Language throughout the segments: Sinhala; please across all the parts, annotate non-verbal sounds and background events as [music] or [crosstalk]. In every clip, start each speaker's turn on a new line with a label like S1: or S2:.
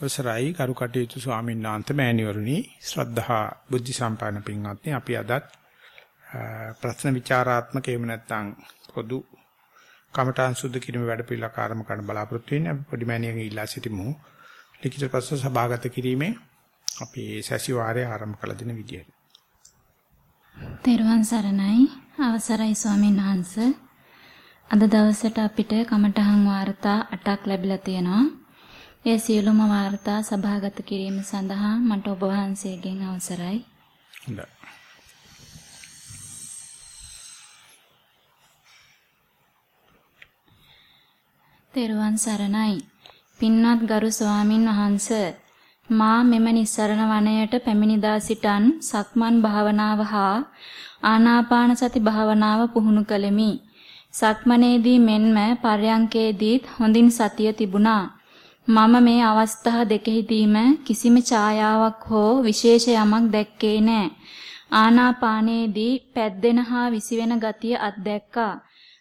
S1: අවසරයි කරු කටයුතු ස්වාමීන් වහන්සේ මෑණිවරුනි ශ්‍රද්ධහා බුද්ධ සම්පන්න පින්වත්නි අපි අදත් ප්‍රශ්න විචාරාත්මක එහෙම නැත්නම් පොදු කමඨාන් සුද්ධ කිරීම වැඩ පිළිවෙල ආරම්භ කරන්න බලාපොරොත්තු වෙන්නේ අපි පොඩි මෑණියන්ගේ ඉල්ලා සිටිමු ලිඛිත ප්‍රශ්න සභාගත කිරීමේ අපි සැසිවාරය ආරම්භ කළ දින විදියට.
S2: තෙරුවන් සරණයි අවසරයි ස්වාමීන් වහන්සේ අද දවසට අපිට කමඨහන් වාර්තා 8ක් ලැබිලා තියෙනවා. ඒ සියලුම වාර්තා සභාගත කිරීම සඳහා මට ඔබ වහන්සේගෙන් අවසරයි.
S1: හොඳයි.
S2: තෙරුවන් සරණයි. පින්වත් ගරු ස්වාමින් වහන්ස මා මෙම නිස්සරණ වනයේට පැමිණිදා සිටන් සක්මන් භාවනාව හා ආනාපාන සති භාවනාව පුහුණු කළෙමි. සක්මනේදී මෙන්ම පර්යංකේදීත් හොඳින් සතිය තිබුණා. මම මේ අවස්ථා දෙකෙහිදීම කිසිම ඡායාවක් හෝ විශේෂ යමක් දැක්කේ නෑ. ආනාපානයේදී පැද්දෙන හා විසිවෙන ගතිය අත්දැක්කා.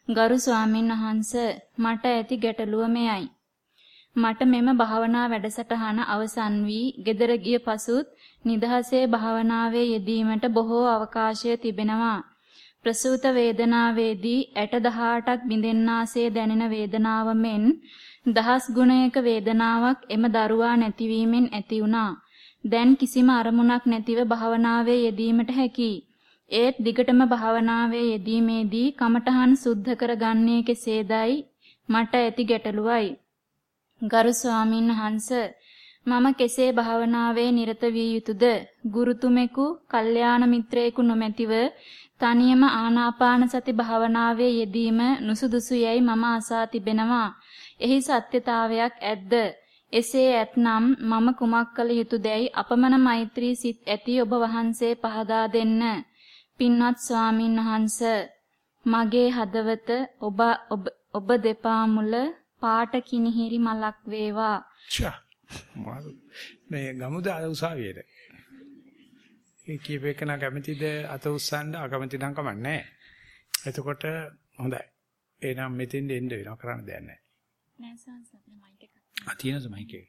S2: ගරු ස්වාමින් වහන්ස මට ඇති ගැටලුව මෙයයි. මට මෙම භාවනා වැඩසටහන අවසන් වී ගෙදර ගිය පසුත් නිදහසේ භාවනාවේ යෙදීමට බොහෝ අවකාශය තිබෙනවා. ප්‍රසූත වේදනාවේදී 68ක් බිඳෙන්නාසේ දැනෙන වේදනාව මෙන් දහස් ගුණයක වේදනාවක් එම දරුවා නැතිවීමෙන් ඇති වුණා. දැන් කිසිම අරමුණක් නැතිව භාවනාවේ යෙදීමට හැකියි. ඒත් දිගටම භාවනාවේ යෙදීමේදී කමඨහන් සුද්ධ කරගන්නේ කෙසේදයි මට ඇති ගැටලුවයි. ගරු ස්වාමින් වහන්ස මම කෙසේ භාවනාවේ නිරත විය යුතුද? ගුරුතුමෙකු, කල්යාණ මිත්‍රයෙකු නොමැතිව තනියම ආනාපාන සති භාවනාවේ යෙදීම නුසුදුසුයයි මම අසා තිබෙනවා. එහි සත්‍යතාවයක් ඇද්ද? එසේ ඇතනම් මම කුමක් කළ යුතුදැයි අපමණ මෛත්‍රී සිත් ඇති ඔබ වහන්සේ පහදා දෙන්න. පින්වත් ස්වාමින් වහන්ස මගේ හදවත ඔබ ඔබ දෙපා මුල පාට කිනිහිරි මලක් වේවා.
S1: ෂා මේ ගමුද උසාවියට. ඒ කීපේකන කැමැතිද අත උස්සන්න අකමැති නම් කමන්නේ එතකොට හොඳයි. එහෙනම් මෙතෙන් එන්න වෙනවා කරන්න දෙයක් නැහැ.
S2: නෑ සංසප්න මයික් එක.
S1: ආ තියෙනද මයික් එක?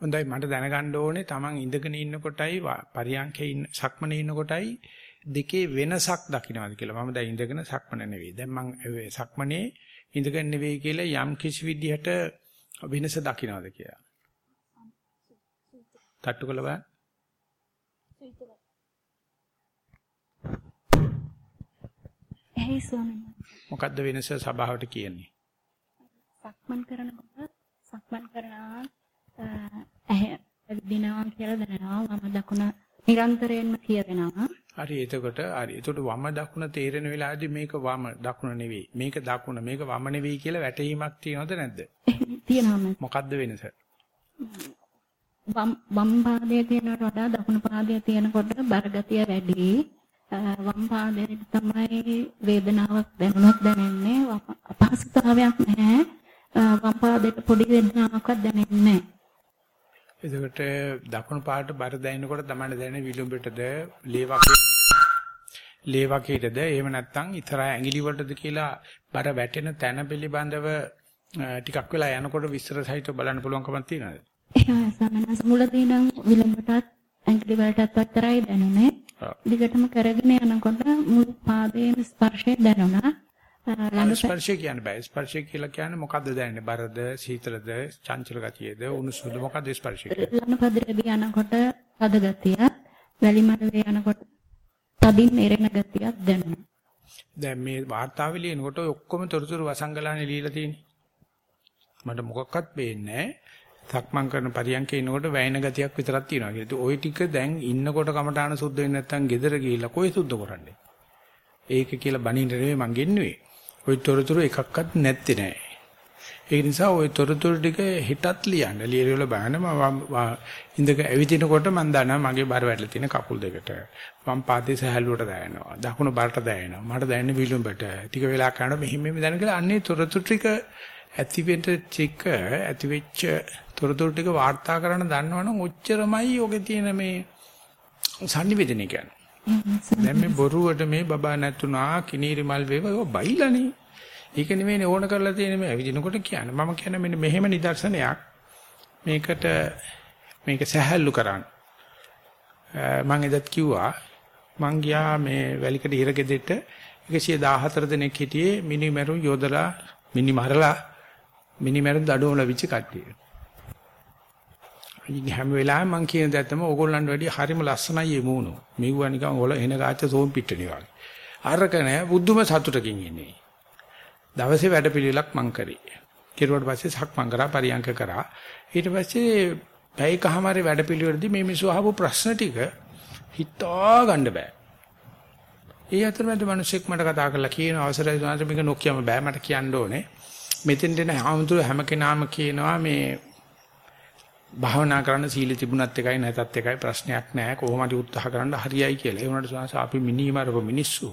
S1: හොඳයි මට දැනගන්න ඕනේ Taman ඉඳගෙන ඉන්න කොටයි පරියන්කේ ඉන්න සක්මනේ ඉන්න කොටයි දෙකේ වෙනසක් දකින්නවාද කියලා. මම දැන් ඉඳගෙන සක්මන නෙවෙයි. දැන් මම සක්මනේ ඉඳගෙන නෙවෙයි කියලා යම් කිසි විදිහට වෙනස දකින්නවාද කියලා. තට්ටු කළ බලන්න.
S2: එහේ ස්වාමීන්
S1: මොකද්ද වෙනස සභාවට කියන්නේ?
S2: සක්මන් කරනකොට සක්මන් කරනවා ඇහැ දිනවා කියලා දැනෙනවා වම දකුණ නිරන්තරයෙන්ම කියවෙනවා.
S1: හරි එතකොට හරි එතකොට වම දකුණ තේරෙන වෙලාවේදී මේක වම දකුණ නෙවෙයි මේක දකුණ මේක වම නෙවෙයි කියලා වැටහීමක් තියෙනවද නැද්ද?
S2: තියෙනවා.
S1: මොකද්ද වෙනස?
S2: වම් වම් පාදයේ තියෙනවට වඩා දකුණු පාදයේ තියෙනකොට බරගතිය වැඩි. වම් පාදයේ තමයි වේදනාවක් දැනුනොත් දැනෙන්නේ අපහසුතාවයක් නැහැ. වම් පාදයට පොඩි වේදනාවක්වත් දැනෙන්නේ නැහැ.
S1: එතකොට දකුණු පාට බර දැනෙනකොට තමයි දැනෙන විලුඹටද ලේවකේ ලේවකේටද එහෙම නැත්නම් ඉතරා ඇඟිලි වලටද කියලා බර වැටෙන තැන පිළිබඳව ටිකක් වෙලා යනකොට විස්තර සහිතව බලන්න පුළුවන්කමක් තියෙනවද?
S2: එහෙමයි සමනස මුලදී නම් විලුඹටත් ඇඟිලි වලටත් පතරයි දැනුනේ. දිගටම කරගෙන යනකොට මුළු පාදයේ ස්පර්ශය දැනුණා.
S1: ස්පර්ශය කියන්නේ බෑ. ස්පර්ශය කියලා කියන්නේ මොකද්ද දැනෙන්නේ? බරද, සීතලද, චංචල ගතියද, උණුසුමද මොකද්ද ස්පර්ශය කියන්නේ?
S2: ලනුපදරේදී යනකොට තද ගතියක්, වැලිමඩුවේ යනකොට තදින් එරෙන ගතියක් දැනෙනවා.
S1: දැන් මේ වාර්තාවේ ලියනකොට ඔක්කොම තොරතුරු වසංගලානේ ලියලා තියෙන්නේ. මට මොකක්වත් පේන්නේ නැහැ. සක්මන් කරන පරියන්කේ ඉන්නකොට වැයෙන ගතියක් විතරක් තියෙනවා කියලා. ওই ටික දැන් ඉන්නකොට කමඨාන සුද්ධ වෙන්නේ නැත්නම් gedara ගිහිල්ලා කොයි සුද්ධ කරන්නේ? ඒක කියලා බණින්න නෙවෙයි මං ගෙන්නුවේ. ওই තොරතුරු එකක්වත් නැත්තේ නෑ. ඒ නිසා ওই තොරතුරු ටික හිතත් ලියන්න. ලියවිල බලන්න මම ඉඳක ඇවිදිනකොට මම දන්නවා මගේ බර වැටලා තියෙන කකුල් දෙකට. වම් පාදේ සහැල්ලුවට දැනෙනවා. දකුණු බරට දැනෙනවා. මට දැනෙන්නේ විලුඹට. ටික වෙලා කරනකොට මෙහිම මෙහෙම දැන කියලා අන්නේ තොරතුරු ටික ඇතිවෙච්ච ටික ඇතිවෙච්ච තොරතුරු ටික වාර්තා කරන්න දන්නවනම් ඔච්චරමයි ඔගේ තියෙන මේ sannivedana කියන්නේ. දැන් මේ බොරුවට මේ බබා නැතුණා කිනීරි මල් වේව ඒව බයිලානේ. ඒක නෙමෙයිනේ ඕන කරලා තියෙන්නේ මේ ඇවිදිනකොට කියන්නේ. මම කියන්නේ මෙන්න මෙහෙම නිදර්ශනයක්. මේකට මේක සැහැල්ලු කරන්න. මම එදත් කිව්වා මං ගියා මේ වැලිකඩ හිරගෙදෙට්ට 114 දෙනෙක් හිටියේ මිනිමරු යොදලා මිනිමරලා මිනිමරු දඩුවම ලැබිච්ච කට්ටිය. ඉතින් හැම වෙලාවෙම මං කියන දේ තමයි ඕගොල්ලන්ට වැඩිය හරිම ලස්සනයි මේ මූණු. මෙව්වා නිකන් ඔල එන ගාච්ච සෝම් පිට්ටනිය වගේ. අරක නෑ බුද්ධම සතුටකින් ඉන්නේ. දවසේ වැඩපිළිවෙලක් මං කරේ. කිරුවට පස්සේ සක්මන් කරා පරියන්ක කරා. ඊට පස්සේ පැයකමාරේ වැඩපිළිවෙලදී මේ මිනිස්සු අහපු ප්‍රශ්න ටික හිතා ගන්න බෑ. ඒ අතරමැද මිනිස්සෙක් මට කතා කරලා කියන අවසරයි සුනාත මේක නොකියම බෑ මට කියන්න ඕනේ. මෙතෙන් දෙන හැමතුරු හැම කෙනාම කියනවා මේ භාවනා කරන්න සීල තිබුණත් එකයි නැතත් එකයි ප්‍රශ්නයක් නැහැ කොහොම හරි උත්සාහ කරන්න හරියයි කියලා. ඒ වුණාට සුනාස අපි මිනිමරප මිනිස්සු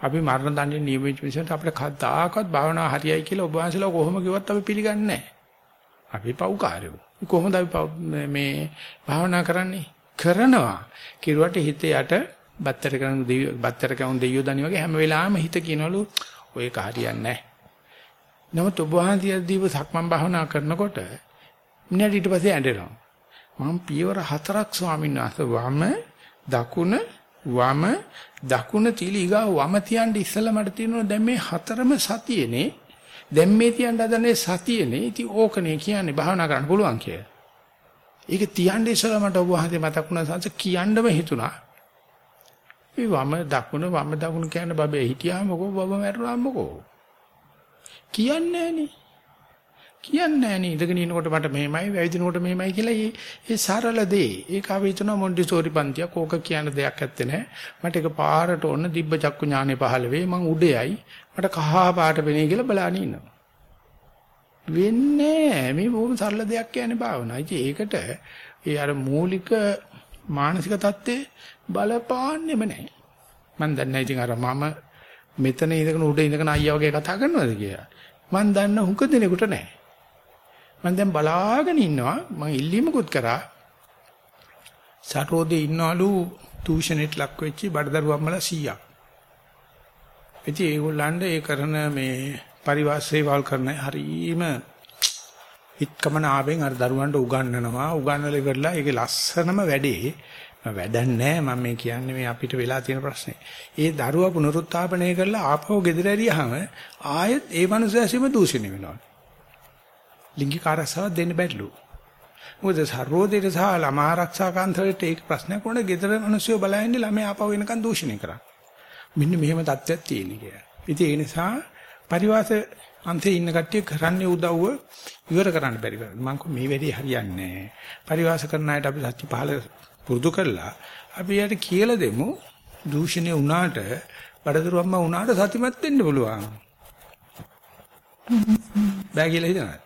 S1: අපි මරණ දන්නේ නියමිත මිනිස්සුන්ට අපිට කවදාකවත් භාවනාව හරියයි කියලා ඔබ වහන්සේලා කොහොම කිව්වත් අපි පිළිගන්නේ නැහැ. අපි පව්කාරයෝ. කොහොමද අපි මේ භාවනා කරන්නේ? කරනවා. කිරුවට හිතේ යට බත්තර කරන බත්තර කවුන් දෙයියෝ දනි වගේ හැම වෙලාවෙම හිත කියනවලු ඔය කාරියක් නැහැ. නමුත් ඔබ වහන්සේ දීව සක්මන් භාවනා කරනකොට මිනිහට ඊට පස්සේ ඇඬෙනවා. මම පියවර හතරක් ස්වාමීන් වහන්සේ වම දකුණ වම දකුණ තියලා ඊගා වම තියන්න ඉස්සලා මට තියෙනවා දැන් මේ හතරම සතියේනේ දැන් මේ තියන්න හදනේ සතියේනේ ඉතින් ඕකනේ කියන්නේ භාවනා කරන්න පුළුවන් කියලා. ඒක තියන්න ඉස්සලා මට ඔබ වහන්සේ මතක් වුණා සංස කියන්නම හිතුණා. මේ වම දකුණ වම දකුණ කියන බබේ හිටියාමකෝ බබ මැරුණාමකෝ. කියන්නේ නෑනේ. කියන්නේ නෑනේ ඉඳගෙන ඉනකොට මට මෙහෙමයි වැවිදිනකොට මෙහෙමයි කියලා ඒ ඒ සරල දේ. ඒක අපි හිතන මොන්ටිසෝරි පන්තියක් ඕක කියන දෙයක් ඇත්තේ නෑ. මට ඒක පාරට ඕන දිබ්බ චක්කු ඥානෙ පහළ වෙයි මං උඩයයි. මට කහා පාට වෙන්නේ කියලා බලන්න ඉන්නවා. වෙන්නේ මේ බොහොම සරල දෙයක් කියන්නේ භාවනා. ඉතින් ඒකට ඒ අර මූලික මානසික தත්ත්වේ බලපාන්නෙම නැහැ. මම දන්නේ ඉතින් අර මම මෙතන ඉඳගෙන උඩ ඉඳගෙන අයියා වගේ කතා කරනවද කියලා. මම දන්න හුඟ දෙනෙකුට නැහැ. මම දැන් බලාගෙන ඉන්නවා මම ඉල්ලීමකුත් කරා සරෝදේ ඉන්නවලු දූෂණයට ලක් වෙච්ච බඩදරුවම්මලා 100ක්. ඉතින් ඒගොල්ලන්ට ඒ කරන මේ පරිවාස සේවල් කරන හරීම හිටකමන ආවෙන් අර දරුවන්ට උගන්වනවා උගන්වලා ඉවරලා ඒකේ ලස්සනම වැඩේ වැඩක් නැහැ මම මේ කියන්නේ මේ අපිට වෙලා තියෙන ප්‍රශ්නේ. ඒ දරුවා පුනරුත්ථාපනය කරලා ආපහු ගෙදර ඇරියාම ආයෙත් ඒ මනුස්සයාසෙම දූෂණය වෙනවා. ලිංගික ආරක්ෂාව දෙන්න බැරිලු. මොකද සර්වෝදේට සහ ළමා ආරක්ෂා කාන්තරයට ඒක ප්‍රශ්නයක් වුණා ගෙදර මිනිස්සු බලන්නේ ළමයා ආපහු වෙනකන් දූෂණය කරා. මෙන්න මෙහෙම තත්ත්වයක් තියෙන කියලා. ඉතින් ඒ නිසා පරිවාස අන්තේ ඉන්න කට්ටිය කරන්නේ උදව්ව ඉවර කරන්න බැරි වෙනවා. මම මේ වැඩේ හරියන්නේ නැහැ. පරිවාස කරන අයට අපි සත්‍ය පහල පුරුදු කළා. අපි යට කියලා දෙමු දූෂණය වුණාට බඩදරු අම්මා වුණාට සතිමත් වෙන්න පුළුවන්. බෑ කියලා හිතනවා.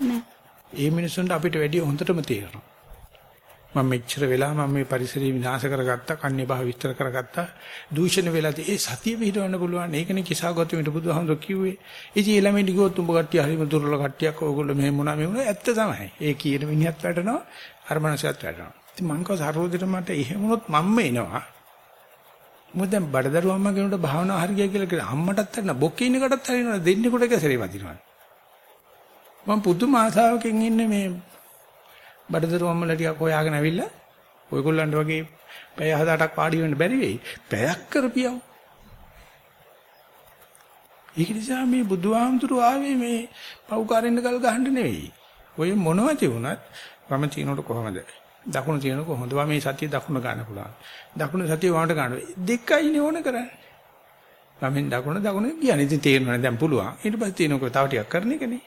S2: නෑ.
S1: ඒ මිනිස්සුන්ට අපිට වැඩිය හොඳටම තේරෙනවා. මම මෙච්චර වෙලා මම මේ පරිසරය විනාශ කරගත්තා, කන්නේ බහ විස්තර කරගත්තා, දූෂණ වෙලාදී ඒ සතිය පිටවන්න පුළුවන්. ඒකනේ කිසాగොත්තුමිට බුදුහාමුදුරුවෝ කිව්වේ. ඉතින් ඒ ළමයි ඩිගොත් උඹ කට්ටිය හරිම දුර්වල කට්ටියක් ඕගොල්ලෝ මෙහෙම මොනවා මේ වුණා ඇත්ත තමයි. ඒ කියන මිනිහත් වැටෙනවා, අර මනසත් වැටෙනවා. ඉතින් මං කව සරෝදෙට මට එහෙම වුණොත් මම්ම එනවා. මොකද දැන් බඩදරුව අම්මා කෙනෙකුට භාවනාව හරියයි කියලා කියන අම්මටත් හරින බොක්කේ ඉන්න කටත් හරිනවා දෙන්නේ කොට කැසරේ වදිනවා. මම පුදුම ආසාවකින් ඉන්නේ මේ බඩදරු අම්මලා ටිකක් හොයාගෙන ඇවිල්ලා ඔයගොල්ලන්ට වගේ පැය 7-8ක් පාඩි වෙන්න බැරි වෙයි. පැයක් කරපියව. ඒක නිසා මේ බුදුහාමුදුරු ආවේ මේ පව්කාරෙන්න කල් ගහන්න නෙවෙයි. ඔය මොනවද තියුණත් වම තියනකොට කොහමද? දකුණ තියනකොට කොහොමද? වමේ සතිය දකුණ ගන්න පුළුවන්. දකුණ සතිය වමට ගන්න. දෙකයිනේ ඕන කරන්නේ. වමෙන් දකුණ දකුණ කියන්නේ ඉතින් තේරෙනවා දැන් පුළුවන්. ඊට පස්සේ තියෙනකොට තව ටිකක් කරන එකනේ.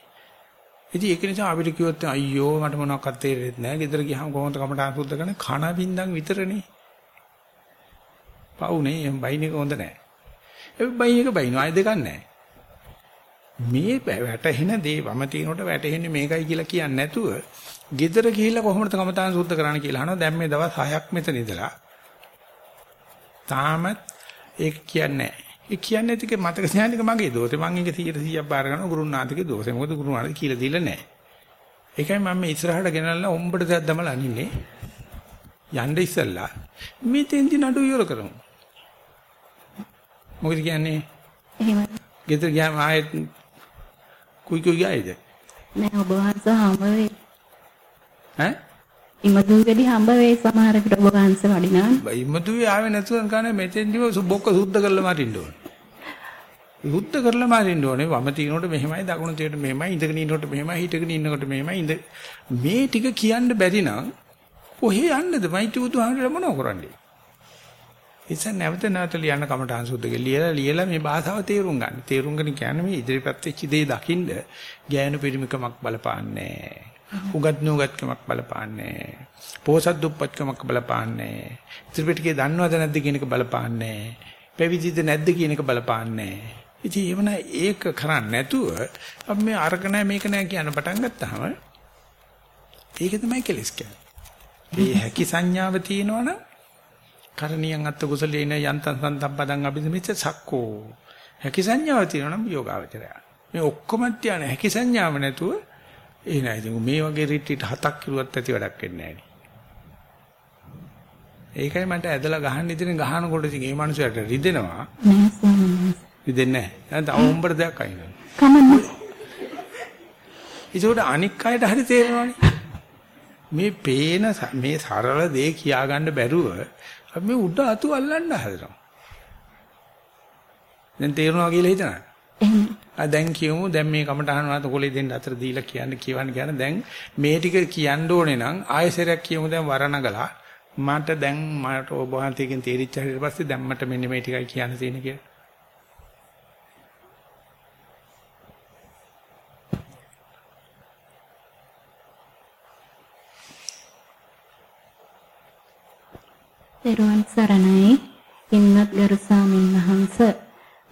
S1: ඉතින් ඒක නිසා අපිට කිව්වොත් අයියෝ මට මොනවක්වත් තේරෙන්නේ නැහැ. ගෙදර ගියාම කොහොමද කමටහන් සුද්ධ කරන්නේ? කන බින්දන් විතරනේ. පවුනේ එම් බයින් එක හොඳ නැහැ. ඒ බයින් එක බයින් ආයෙ දෙකක් නැහැ. මේ වැටෙන දේ වම තිනකොට වැටෙන්නේ මේකයි කියලා කියන්නේ නැතුව ගෙදර ගිහිල්ලා කොහොමද කමටහන් සුද්ධ කරන්න කියලා අහනවා. දැන් මේ දවස් 6ක් මෙතන ඉඳලා තාමත් ඒක කියන්නේ නැහැ. ඒ කියන්නේ ටික මතක ස්ඥානික මගේ දෝෂේ. මම ඒක 100%ක් බාර ගන්නවා ගුරුනාථගේ දෝෂේ. මොකද ගුරුනාථ කියලා දීලා නැහැ. ඒකයි මම මේ ඉස්සරහට ගෙනල්ලා උඹට දෙයක් දමලා අනින්නේ. යන්න ඉස්සල්ලා මේ තෙන්දි නඩු ඉවර කරමු. මොකද කියන්නේ?
S2: එහෙම
S1: ගෙදර ගියාම ආයෙත් කුයි කුයි ගායිද?
S2: නෑ ඔබ වහන්සේ හම වෙයි.
S1: ඈ?
S3: ඉමදුවේදී හම්බ වෙයි සමහර විට ඔබ වහන්සේ වඩිනවා.
S1: ඉමතුවේ ආවේ නැතුව කන්නේ මෙතෙන්දිව බොක්ක සුද්ධ කරලා මරින්න ඕනේ. සුද්ධ කරලා මරින්න ඕනේ. වම තිනකොට මෙහෙමයි දකුණු තිනකොට මෙහෙමයි ඉඳගෙන ඉන්නකොට මෙහෙමයි හිටගෙන ඉන්නකොට මෙහෙමයි ඉඳ මේ ටික කියන්න බැරි නම් කොහේ යන්නද? මයිටි බුදුහාමර මොනව කරන්නේ? ඉතින් නැවත නැවත ලියන්න කමටහන් සුද්ධක ලියලා ලියලා මේ භාෂාව තේරුම් ගන්න. තේරුම් ගන්න කියන්නේ මේ ඉදිරිපත් වෙච්ච දේ දකින්න ගෑනු පිරිමිකමක් බලපාන්නේ නැහැ. උගත් නුගත්කමක් බලපාන්නේ පෝසත් දුප්පත්කමක් බලපාන්නේ ත්‍රිපිටකේ දන්නවද නැද්ද කියන එක බලපාන්නේ පැවිදිද නැද්ද කියන එක බලපාන්නේ ඉතින් එවන ඒක කරන්නේ නැතුව අපි මේ අරක නැහැ මේක නැහැ කියන පටන් ගත්තාම ඒක තමයි කෙලස් කියන්නේ. මේ හැකි සංඥාව තියෙනවනම් කරණියන් අත්ත කුසලේන යන්තං සන්තම්පදං අභිසමිච්ච සක්කෝ. හැකි සංඥාව තියෙනවනම් යෝගාවචරය. මේ ඔක්කොම තියන හැකි සංඥාව නැතුව ඒ නෑ ඉතින් මේ වගේ රිට්‍රීට් හතක් කිරුවත් ඇති වැඩක් වෙන්නේ නෑනේ. ඒකයි මට ඇදලා ගහන්න ඉතින් ගහනකොට ඉතින් ඒ මනුස්සයාට රිදෙනවා.
S3: නෑ ස්වාමීනි.
S1: රිදෙන්නේ නෑ. දැන් අවුම්බර දෙයක් අයින්.
S3: කමන්නේ.
S1: ඒකට අනික් අයට හරි තේරෙනවනේ. මේ පේන මේ සරල දේ කියාගන්න බැරුව අපි මේ උඩ අතු අල්ලන්න හදනවා. දැන් තේරෙනවා කියලා හිතනවා. ආ දැන් කියමු දැන් මේ කමටහන වාත කොලේ දෙන්න අතර දීලා කියන්න කියවන්න කියන දැන් මේ ටික කියන්න ඕනේ නම් ආයෙසරයක් කියමු දැන් වරණගලා මට දැන් මට ඔබ වහන්සේගෙන් තේරිච්ච ඊට පස්සේ දැන් මට මෙන්න මේ ටිකයි කියන්න තියෙන කියලා.
S3: පෙරවන් සරණයි පින්වත් ගරු ස්වාමීන් වහන්ස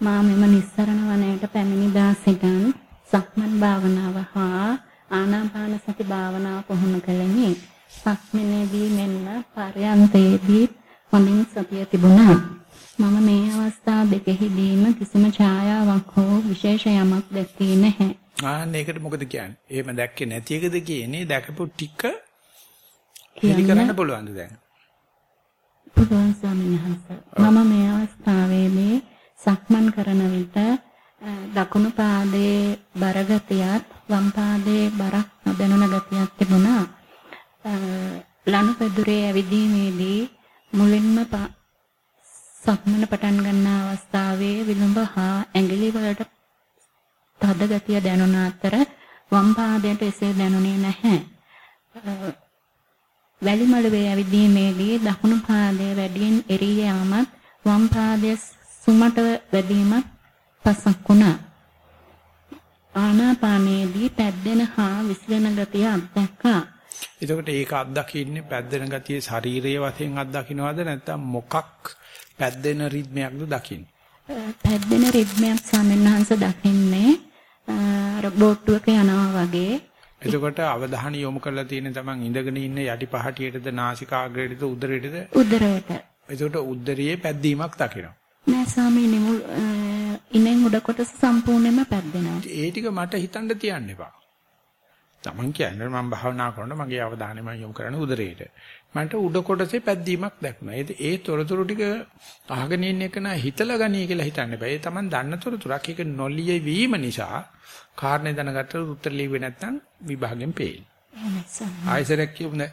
S3: මා මෙම නිස්සරණ වනයේට පැමිණි දා සිටන් සක්මන් භාවනාව හා ආනාපාන සති භාවනාව පුහුණු කළෙමි. සක්මනේදී මෙන්න පරයන්තේදී හොඳින් සතිය තිබුණා. මම මේ අවස්ථා දෙකෙහිදීම කිසිම ඡායාවක් හෝ විශේෂ යමක් දැක්කේ නැහැ.
S1: ආන්න ඒකට මොකද කියන්නේ? එහෙම දැක්කේ නැති එකද කියන්නේ දැකපු ටික
S3: කියන්න
S1: පිළි කරන්න පුළුවන්ද දැන්?
S3: පුළුවන් ස්වාමීන් වහන්සේ. මම මේ අවස්ථාවේදී සක්මන් කරන විට දකුණු පාදයේ බර ගතියත් වම් පාදයේ බරක් නොදැනුණ ගතියක් තිබුණා. ලනු පෙදුරේ ඇවිදීමේදී මුලින්ම සක්මන පටන් ගන්න අවස්ථාවේ විලුඹ හා ඇඟිලි වලට තද ගතිය දැනුණ අතර වම් පාදයට එසේ දැනුනේ නැහැ. වැලිමළුවේ ඇවිදීමේදී දකුණු පාදයේ වැඩියෙන් එරී යාමත් වම් පාදයේ සුමට වැදීමත් පසක් වුණා. ආනාපානයේදී පැද්දෙන හා විසිරෙන ගතිය අත්දැක්කා.
S1: එතකොට ඒක අත්දකින්නේ පැද්දෙන ගතිය ශාරීරිය වශයෙන් අත්දකින්නවද නැත්නම් මොකක් පැද්දෙන රිද්මයක්ද දකින්නේ?
S3: පැද්දෙන රිද්මයක් සාමෙන්හන්ස දකින්නේ අර බෝට්ටුවක යනවා වගේ.
S1: එතකොට අවධානය යොමු කරලා තියෙන තමන් ඉඳගෙන ඉන්න යටි පහටියටද නාසිකාග්‍රයටද උදරයටද?
S3: උදරයට.
S1: එතකොට උදරියේ පැද්දීමක් දකිනවා.
S3: නෑ ස්වාමීනි මුල් ඉනෙන් උඩ කොටස සම්පූර්ණයෙන්ම පැද්දෙනවා.
S1: ඒ ටික මට හිතන්න තියන්න එපා. තමන් කියන්නේ මම භාවනා කරනකොට මගේ අවධානය මම යොමු කරන්නේ උදරයට. මන්ට උඩ කොටසේ පැද්දීමක් දැක්ුණා. ඒ ඒ තොරතුරු ටික අහගෙන ඉන්න එක නා හිතලා ගනී කියලා හිතන්න බෑ. ඒ තමන් දන්න තොරතුරක් ඒක නොලිය වීම නිසා කාරණේ දැනගත්තට උත්තර ලිව්වේ නැත්නම් විභාගෙන් පේයි. ආයසරයක් කියමු නෑ.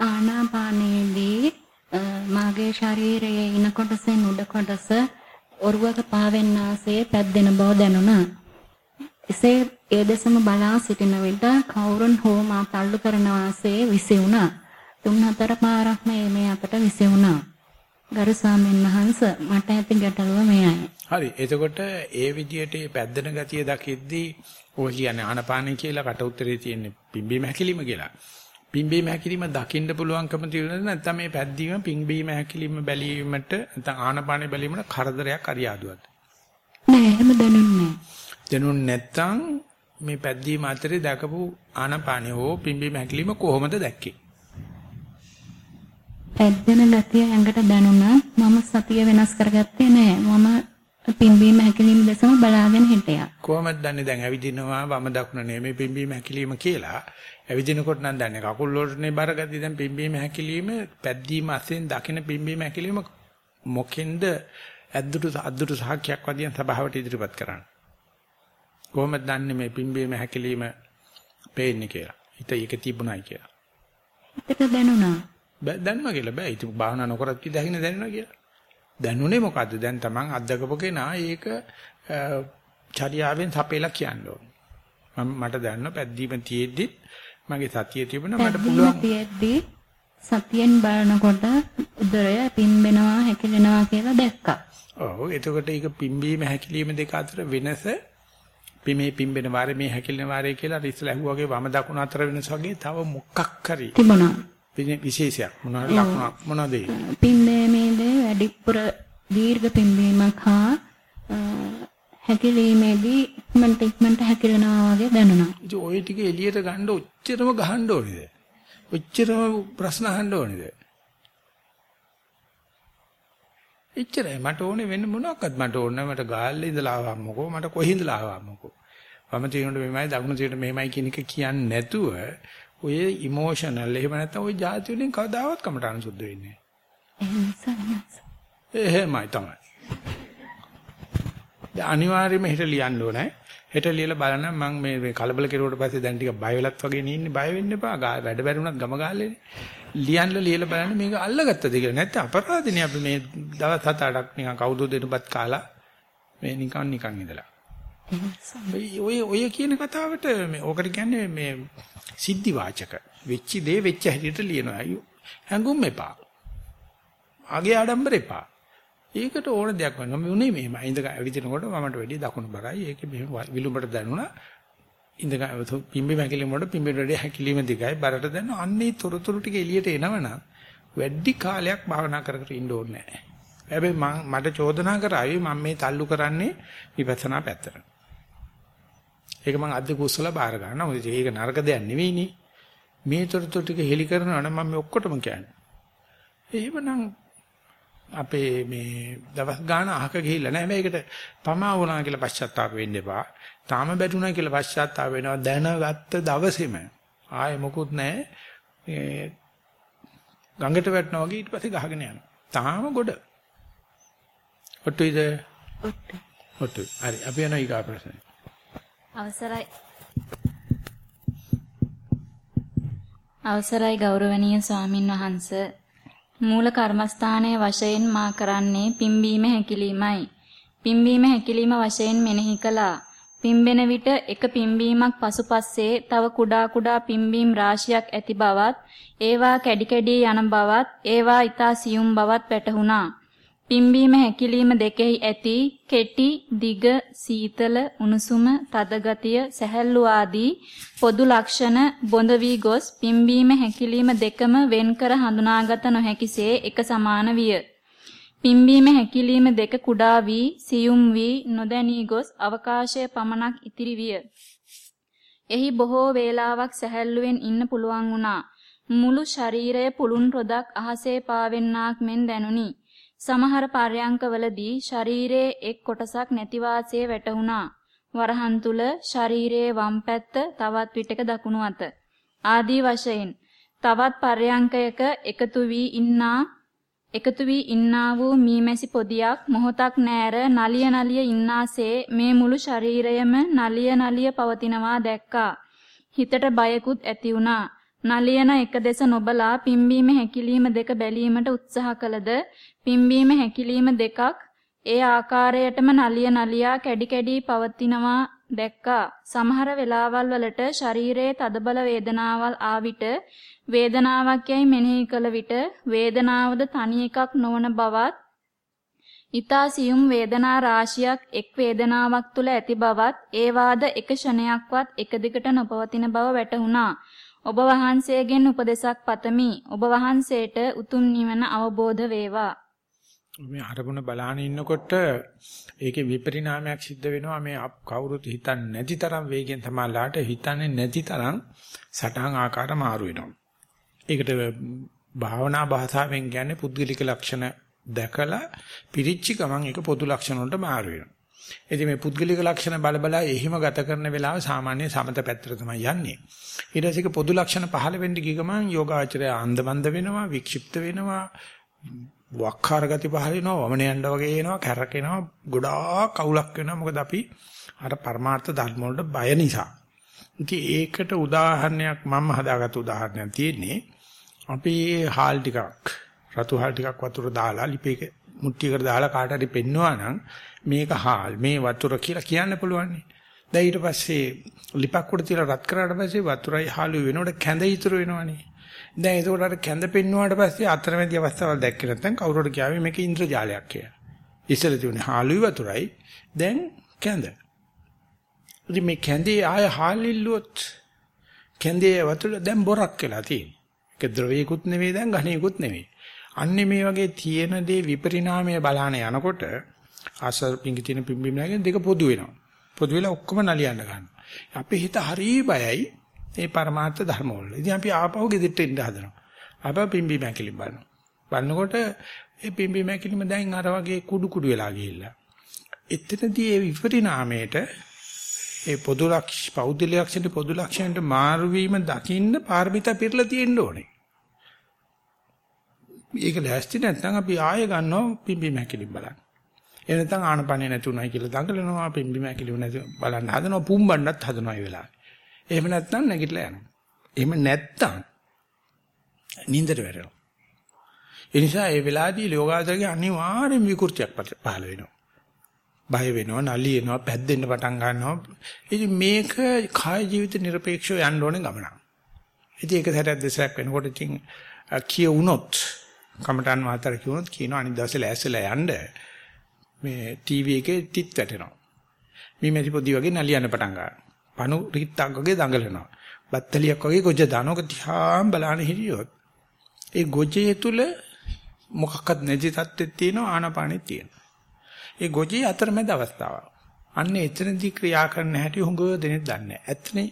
S3: ආනාපානයේදී මාගේ ශරීරයේ ඉන කොටසෙන් උඩ කොටස ඔරුවක පාවෙන්නාසේ පැද්දෙන බව දැනුණා. එසේ ඒ දෙසම බලා සිටින විට කවුරුන් හෝ මා තල්ලු කරන වාසේ විසි වුණා. තුන් හතර පාරක්ම මේ අතට විසි වුණා. ගරු ස්වාමීන් වහන්ස මට ඇති ගැටලුව මෙයයි.
S1: හරි. එතකොට ඒ විදියට මේ පැද්දෙන ගතිය දකිද්දී ඔය කියන්නේ ආනපාන කියලා කට උත්තරේ තියෙන්නේ පිම්බීම හැකිලිම කියලා. පිම්බීම හැකිලිම දකින්න පුළුවන්කම තියෙනවද නැත්නම් මේ පැද්දීම පිම්බීම හැකිලිම බැලීමට නැත්නම් ආනපානේ බැලීමට කරදරයක් අරියාදුවද?
S3: නෑ එහෙම දැනුන්නේ
S1: දැනුන් නැත්නම් මේ පැද්දීම අතරේ දැකපු ආනපානේ හෝ පිම්බීම හැකිලිම කොහොමද දැක්කේ?
S3: පැද්දෙන ගතිය ඇඟට දැනුණා මම සතිය වෙනස් කරගත්තේ නෑ. මම පිම්බීම හැකිලිම දැසම බලාගෙන හිටියා.
S1: කොහොමද දන්නේ දැන් ඇවිදිනවා වම දකුණ නෙමෙයි පිම්බීම හැකිලිම කියලා. ඇවිදිනකොට නම් දන්නේ කකුල් වලටනේ බරගතිය දැන් පිම්බීම හැකිලිම පැද්දීම අසෙන් දකින පිම්බීම හැකිලිම මොකෙන්ද ඇද්දුට අද්දුට සහක්යක් වදින සභාවට ඉදිරිපත් කරන්නේ. කොහොමද දන්නේ මේ පිම්බීම හැකිලිම පේන්නේ කියලා. හිත ඒක තිබුණයි කියලා.
S3: හිතට දැනුණා.
S1: බෑ දැනුණා කියලා බෑ. ඉතින් භාවනා නොකරත් කි දැහින දැනුණා කියලා. දැනුනේ මොකද්ද? දැන් Taman අත්දකපු කෙනා ඒක චර්යාවෙන් සපේලා කියන්න ඕන. මම මට දැනන පැද්දීම තියෙද්දි මගේ සතිය තිබුණා මට පුළුවන්
S3: තියෙද්දි සතියෙන් බලනකොට උදරය පිම්බෙනවා හැකිලෙනවා කියලා දැක්කා.
S1: ඔව් එතකොට ඒක පිම්බීම හැකිලිම දෙක අතර වෙනස පිමේ පිම්බෙන වාරේ මේ හැකිලෙන වාරේ කියලා ඉස්සලා ඇහුවාගේ වම දකුණ අතර වෙනස වගේ තව මොකක් හරි
S3: තිබුණා.
S1: විශේෂයක් මොනවාද ලකුණක් මොනවද ඒ?
S3: පිම්බීමේදී වැඩිපුර දීර්ඝ පිම්බීමක් හා හැකිලීමේදී ඉක්මනට ඉක්මනට හැකිලෙනවා වගේ දැනුණා.
S1: ඉතින් ওই ටික එළියට ගන්න ඔච්චරම ගහන්න ඕනේද? ඔච්චරම ප්‍රශ්න අහන්න ඕනේද? එච්චරයි මට ඕනේ වෙන මොනවාක්වත් මට ඕනේ මට ගාල්ලේ ඉඳලා ආවම්මකෝ මට කොහේ ඉඳලා ආවම්මකෝ වම තියෙනකොට මෙහෙමයි දකුණු තියෙනකොට මෙහෙමයි කියන එක කියන්නේ නැතුව ඔය ඉමෝෂනල් එහෙම නැත්නම් ඔය જાති වලින් කවදාවත් කමට අනුසුද්ධ වෙන්නේ නැහැ. එහෙමයි තමයි. දැන් අනිවාර්යයෙන්ම හිත ලියන්න ඕනේ. හෙට ලියලා බලන්න මම මේ කලබල කෙරුවට පස්සේ දැන් ටික බය වෙලත් වගේ නින්නේ බය වෙන්න එපා. වැඩ බැරුණත් ගම ගාල්ලේනේ ලියන්න ලියලා බලන්න මේක අල්ලගත්තද කියලා. නැත්නම් අපරාධනේ අපි මේ දවස් හත අටක් නිකන් කවුද දෙනුපත් කාලා මේ නිකන් නිකන් ඉඳලා ඔය ඔය කියන කතාවට මේ ඕකට කියන්නේ මේ සිද්ධි වාචක වෙච්ච දේ වෙච්ච හැටියට ලියනවා හැඟුම් එපා ආගේ ආඩම්බර එපා ඒකට ඕන දෙයක් වෙනවා. මේ උනේ මෙහෙම. ඉඳ ඇවිදිනකොට මමට වැඩි දකුණු බරයි. ඒකේ මෙහෙම විලුඹට දැනුණා. ඉඳ පිම්බි මැකිලිම වල පිම්බිට වැඩි හැකිලිම දිගයි බරට දැනුණා. අන්නේ තොරතුරු ටික එළියට එනවනම් වැඩි කාලයක් භාවනා කර කර ඉන්න ඕනේ නැහැ. හැබැයි මම මට චෝදනා කරાવી මම මේ තල්ලු කරන්නේ විපස්සනා පැත්තට. ඒක මම අද්ද කුස්සල බාර ගන්නවා. මොකද ඒක නරක දෙයක් නෙවෙයිනේ. මේ තොරතුරු ටික හෙලි කරනවා නම් මම මේ ඔක්කොටම කියන්නේ. එහෙමනම් අපේ මේ දවස් ගාන අහක ගිහිල්ලා නැහැ. මේකට පමා වුණා කියලා පශ්චාත්තාප වෙන්න එපා. තාම බැටුණා කියලා පශ්චාත්තාප වෙනවා දැනගත්ත දවසේම. ආයේ මොකුත් නැහැ. මේ ගඟට වැටෙනවා වගේ ඊට පස්සේ ගහගෙන යනවා. තාම ගොඩ. ඔට්ටුයිද?
S3: ඔට්ටු.
S1: ඔට්ටු. හරි. අපි යනවා ඊගා ප්‍රශ්නේ.
S2: අවසරයි. අවසරයි ගෞරවනීය ස්වාමින් වහන්සේ මූල කර්මස්ථානයේ වශයෙන් මා කරන්නේ පිම්බීම හැකිලීමයි. පිම්බීම හැකිලීම වශයෙන් මෙනෙහි කළා. පිම්බෙන විට එක පිම්බීමක් පසුපස්සේ තව කුඩා කුඩා පිම්බීම් රාශියක් ඇති බවත්, ඒවා කැඩි කැඩි යන බවත්, ඒවා ඊතා සියුම් බවත් වැටහුණා. පිම්බීම හැකිලිම දෙකෙහි ඇති කෙටි දිග සීතල උණුසුම තද ගතිය සැහැල්ලු ආදී පොදු ලක්ෂණ බොඳ වී ගොස් පිම්බීම හැකිලිම දෙකම වෙන්කර හඳුනාගත නොහැකිසේ එක සමාන විය. පිම්බීම හැකිලිම දෙක කුඩා වී සියුම් වී නොදැනී ගොස් අවකාශය පමණක් ඉතිරි විය. එහි බොහෝ වේලාවක් සැහැල්ලුවෙන් ඉන්න පුළුවන් වුණා. මුළු ශරීරය පුළුන් රොදක් අහසේ පාවෙන්නාක් මෙන් දැනුනි. සමහර පර්යංකවලදී ශරීරයේ එක් කොටසක් නැති වාසිය වැටුණා. වරහන් තුල ශරීරයේ වම් පැත්ත තවත් විටක දකුණු අත. ආදී වශයෙන් තවත් පර්යංකයක එකතු වී ඉන්නා එකතු වී ඉන්නා වූ මීමැසි පොදියක් මොහොතක් නෑර නලිය නලිය ඉන්නාසේ මේ මුළු ශරීරයම නලිය නලිය පවතිනවා දැක්කා. හිතට බයකුත් ඇති වුණා. නලියන එක දෙස නොබලා පිම්බීම හැකිලිම දෙක බැලීමට උත්සාහ කළද පිම්බීම හැකිලිම දෙකක් ඒ ආකාරයටම නලිය නලියා කැඩි කැඩි පවතිනවා දැක්කා. සමහර වෙලාවල් වලට ශරීරයේ තදබල වේදනාවල් ආවිට වේදනාවක් යයි මෙනෙහි කළ විට වේදනාවද තනි එකක් නොවන බවත් ඊතා සියුම් වේදනා රාශියක් එක් වේදනාවක් තුල ඇති බවත් ඒ වාද එක ක්ෂණයක්වත් එක දිගට නොපවතින බව වැටහුණා. ඔබ වහන්සේගෙන් උපදෙසක් පතමි. ඔබ වහන්සේට උතුම් නිවන අවබෝධ වේවා.
S1: මේ අරමුණ බලාන ඉන්නකොට ඒකේ විපරිණාමයක් සිද්ධ වෙනවා මේ කවුරුත් හිතන්නේ නැති තරම් වේගෙන් තමයිලාට හිතන්නේ නැති තරම් සටහන් ආකාර මාරු වෙනවා. ඒකට භාවනා භාෂාවෙන් කියන්නේ පුද්ගලික ලක්ෂණ දැකලා පිරිච්ච ගමන් ඒක පොදු ලක්ෂණ වලට මාරු වෙනවා. ඉතින් මේ පුද්ගලික ලක්ෂණ බල බල එහිම ගත කරන වෙලාව සාමාන්‍ය සමත පැත්තට තමයි යන්නේ. ඊට පස්සේ පොදු ලක්ෂණ පහළ වෙන්න ගිය ගමන් යෝගාචරය අන්දමන්ද වෙනවා, වික්ෂිප්ත වෙනවා, වක්කාර ගති පහළ වෙනවා, වමන යන්න වගේ එනවා, කැරකෙනවා, ගොඩාක් අවුලක් වෙනවා. මොකද අපි අර පරමාර්ථ ධර්ම වලට බය නිසා. ඉතින් ඒකට උදාහරණයක් මම හදාගත්ත උදාහරණයක් තියෙන්නේ අපි හාල් ටිකක් රතු හාල් ටිකක් වතුර දාලා ලිපේක මුට්ටියකට දාලා කාට හරි පෙන්නවා නම් මේක හාල් මේ වතුර කියලා කියන්න පුළුවන්. දැන් ඊට පස්සේ ලිපක් උඩ තියලා රත් කරාට පස්සේ වතුරයි හාලුයි වෙනකොට කැඳ ඉතුරු වෙනවනේ. දැන් ඒකට අර කැඳ පෙන්නුවාට පස්සේ අතරමැදි අවස්ථාවල් දැක්කේ නැත්නම් කවුරුහට කියාවේ මේක ඉන්ද්‍රජාලයක් කියලා. ඉස්සෙල්ලා තිබුණේ හාලුයි වතුරයි දැන් කැඳ. ඉතින් මේ කැඳේ ආය හාල් ඉල්ලුවොත් කැඳේ වතුර දැන් බොරක් වෙලා තියෙනවා. ඒක ද්‍රවයකුත් නෙවෙයි දැන් ඝනයකුත් නෙවෙයි. අන්නේ මේ වගේ තියෙන දේ විපරිණාමය බලහන යනකොට ආස පිංගි තියෙන පිම්බිම නැගෙන දෙක පොදු වෙනවා. පොදු වෙලා ඔක්කොම නලියන්න ගන්නවා. අපේ හිත හරි බයයි මේ පරමාර්ථ ධර්ම වල. ඉතින් අපි ආපහු ගෙදෙට්ට ඉන්න හදනවා. ආපහු පිම්බි මැකිලි බලනවා. බලනකොට ඒ පිම්බි මැකිලිම දැන් අර වගේ කුඩු කුඩු වෙලා ගිහිල්ලා. එතනදී ඒ විපරිණාමයට ඒ පොදු ලක්ෂ පෞද්ගල ලක්ෂණ පොදු ලක්ෂණයට මාරු වීම දකින්න පාරමිතා පිරලා තියෙන්න ඕනේ. ඒක ලෑස්ති නැත්නම් අපි ආයෙ ගන්නවා පිම්බි මැකිලි බලන්න. එහෙ නැත්නම් ආනපනේ නැතුණයි කියලා දඟලනවා පිම්බිම ඇකිලිව නැති බලන්න හදනවා පුම්බන්නත් හදනවා ඒ වෙලාවේ. එහෙම නැත්නම් නැගිටලා යනවා. එහෙම නැත්නම් නින්දට වැටෙනවා. ඒ නිසා ඒ වෙලාවේදී යෝගාචරයේ අනිවාර්යෙන් විකෘතියක් පහළ වෙනවා. බය වෙනවා, නලියෙනවා, පැද්දෙන්න පටන් ගන්නවා. ඉතින් මේක කාය ජීවිත নিরপেক্ষව යන්න ඕනේ ගමනක්. ඉතින් ඒක සැරයක් දෙසරක් වෙනකොට ඉතින් කියවුනොත් කමටන් වාතර කියවුනොත් කියනවා අනිත් දවසේ ලෑස්සලා යන්න. මේ ටීවී එකේ තිත් වැටෙනවා. මේ මෙති පොඩි වගේ නලියන්න පටන් ගන්නවා. පණු රිත්තක් වගේ දඟලනවා. බත්තලියක් වගේ ගොජ දානක තියාම් බලන හිටියොත් ඒ ගොජේ තුල මොකක්වත් නැති තත්ත්වෙත් තියෙනවා ආනපානෙත් තියෙනවා. ඒ ගොජේ අතරමැද අවස්ථාවක්. අන්න එතනදී ක්‍රියා කරන්න හැටි හුඟ දෙනෙක් දන්නේ නැහැ. ඇත්තනේ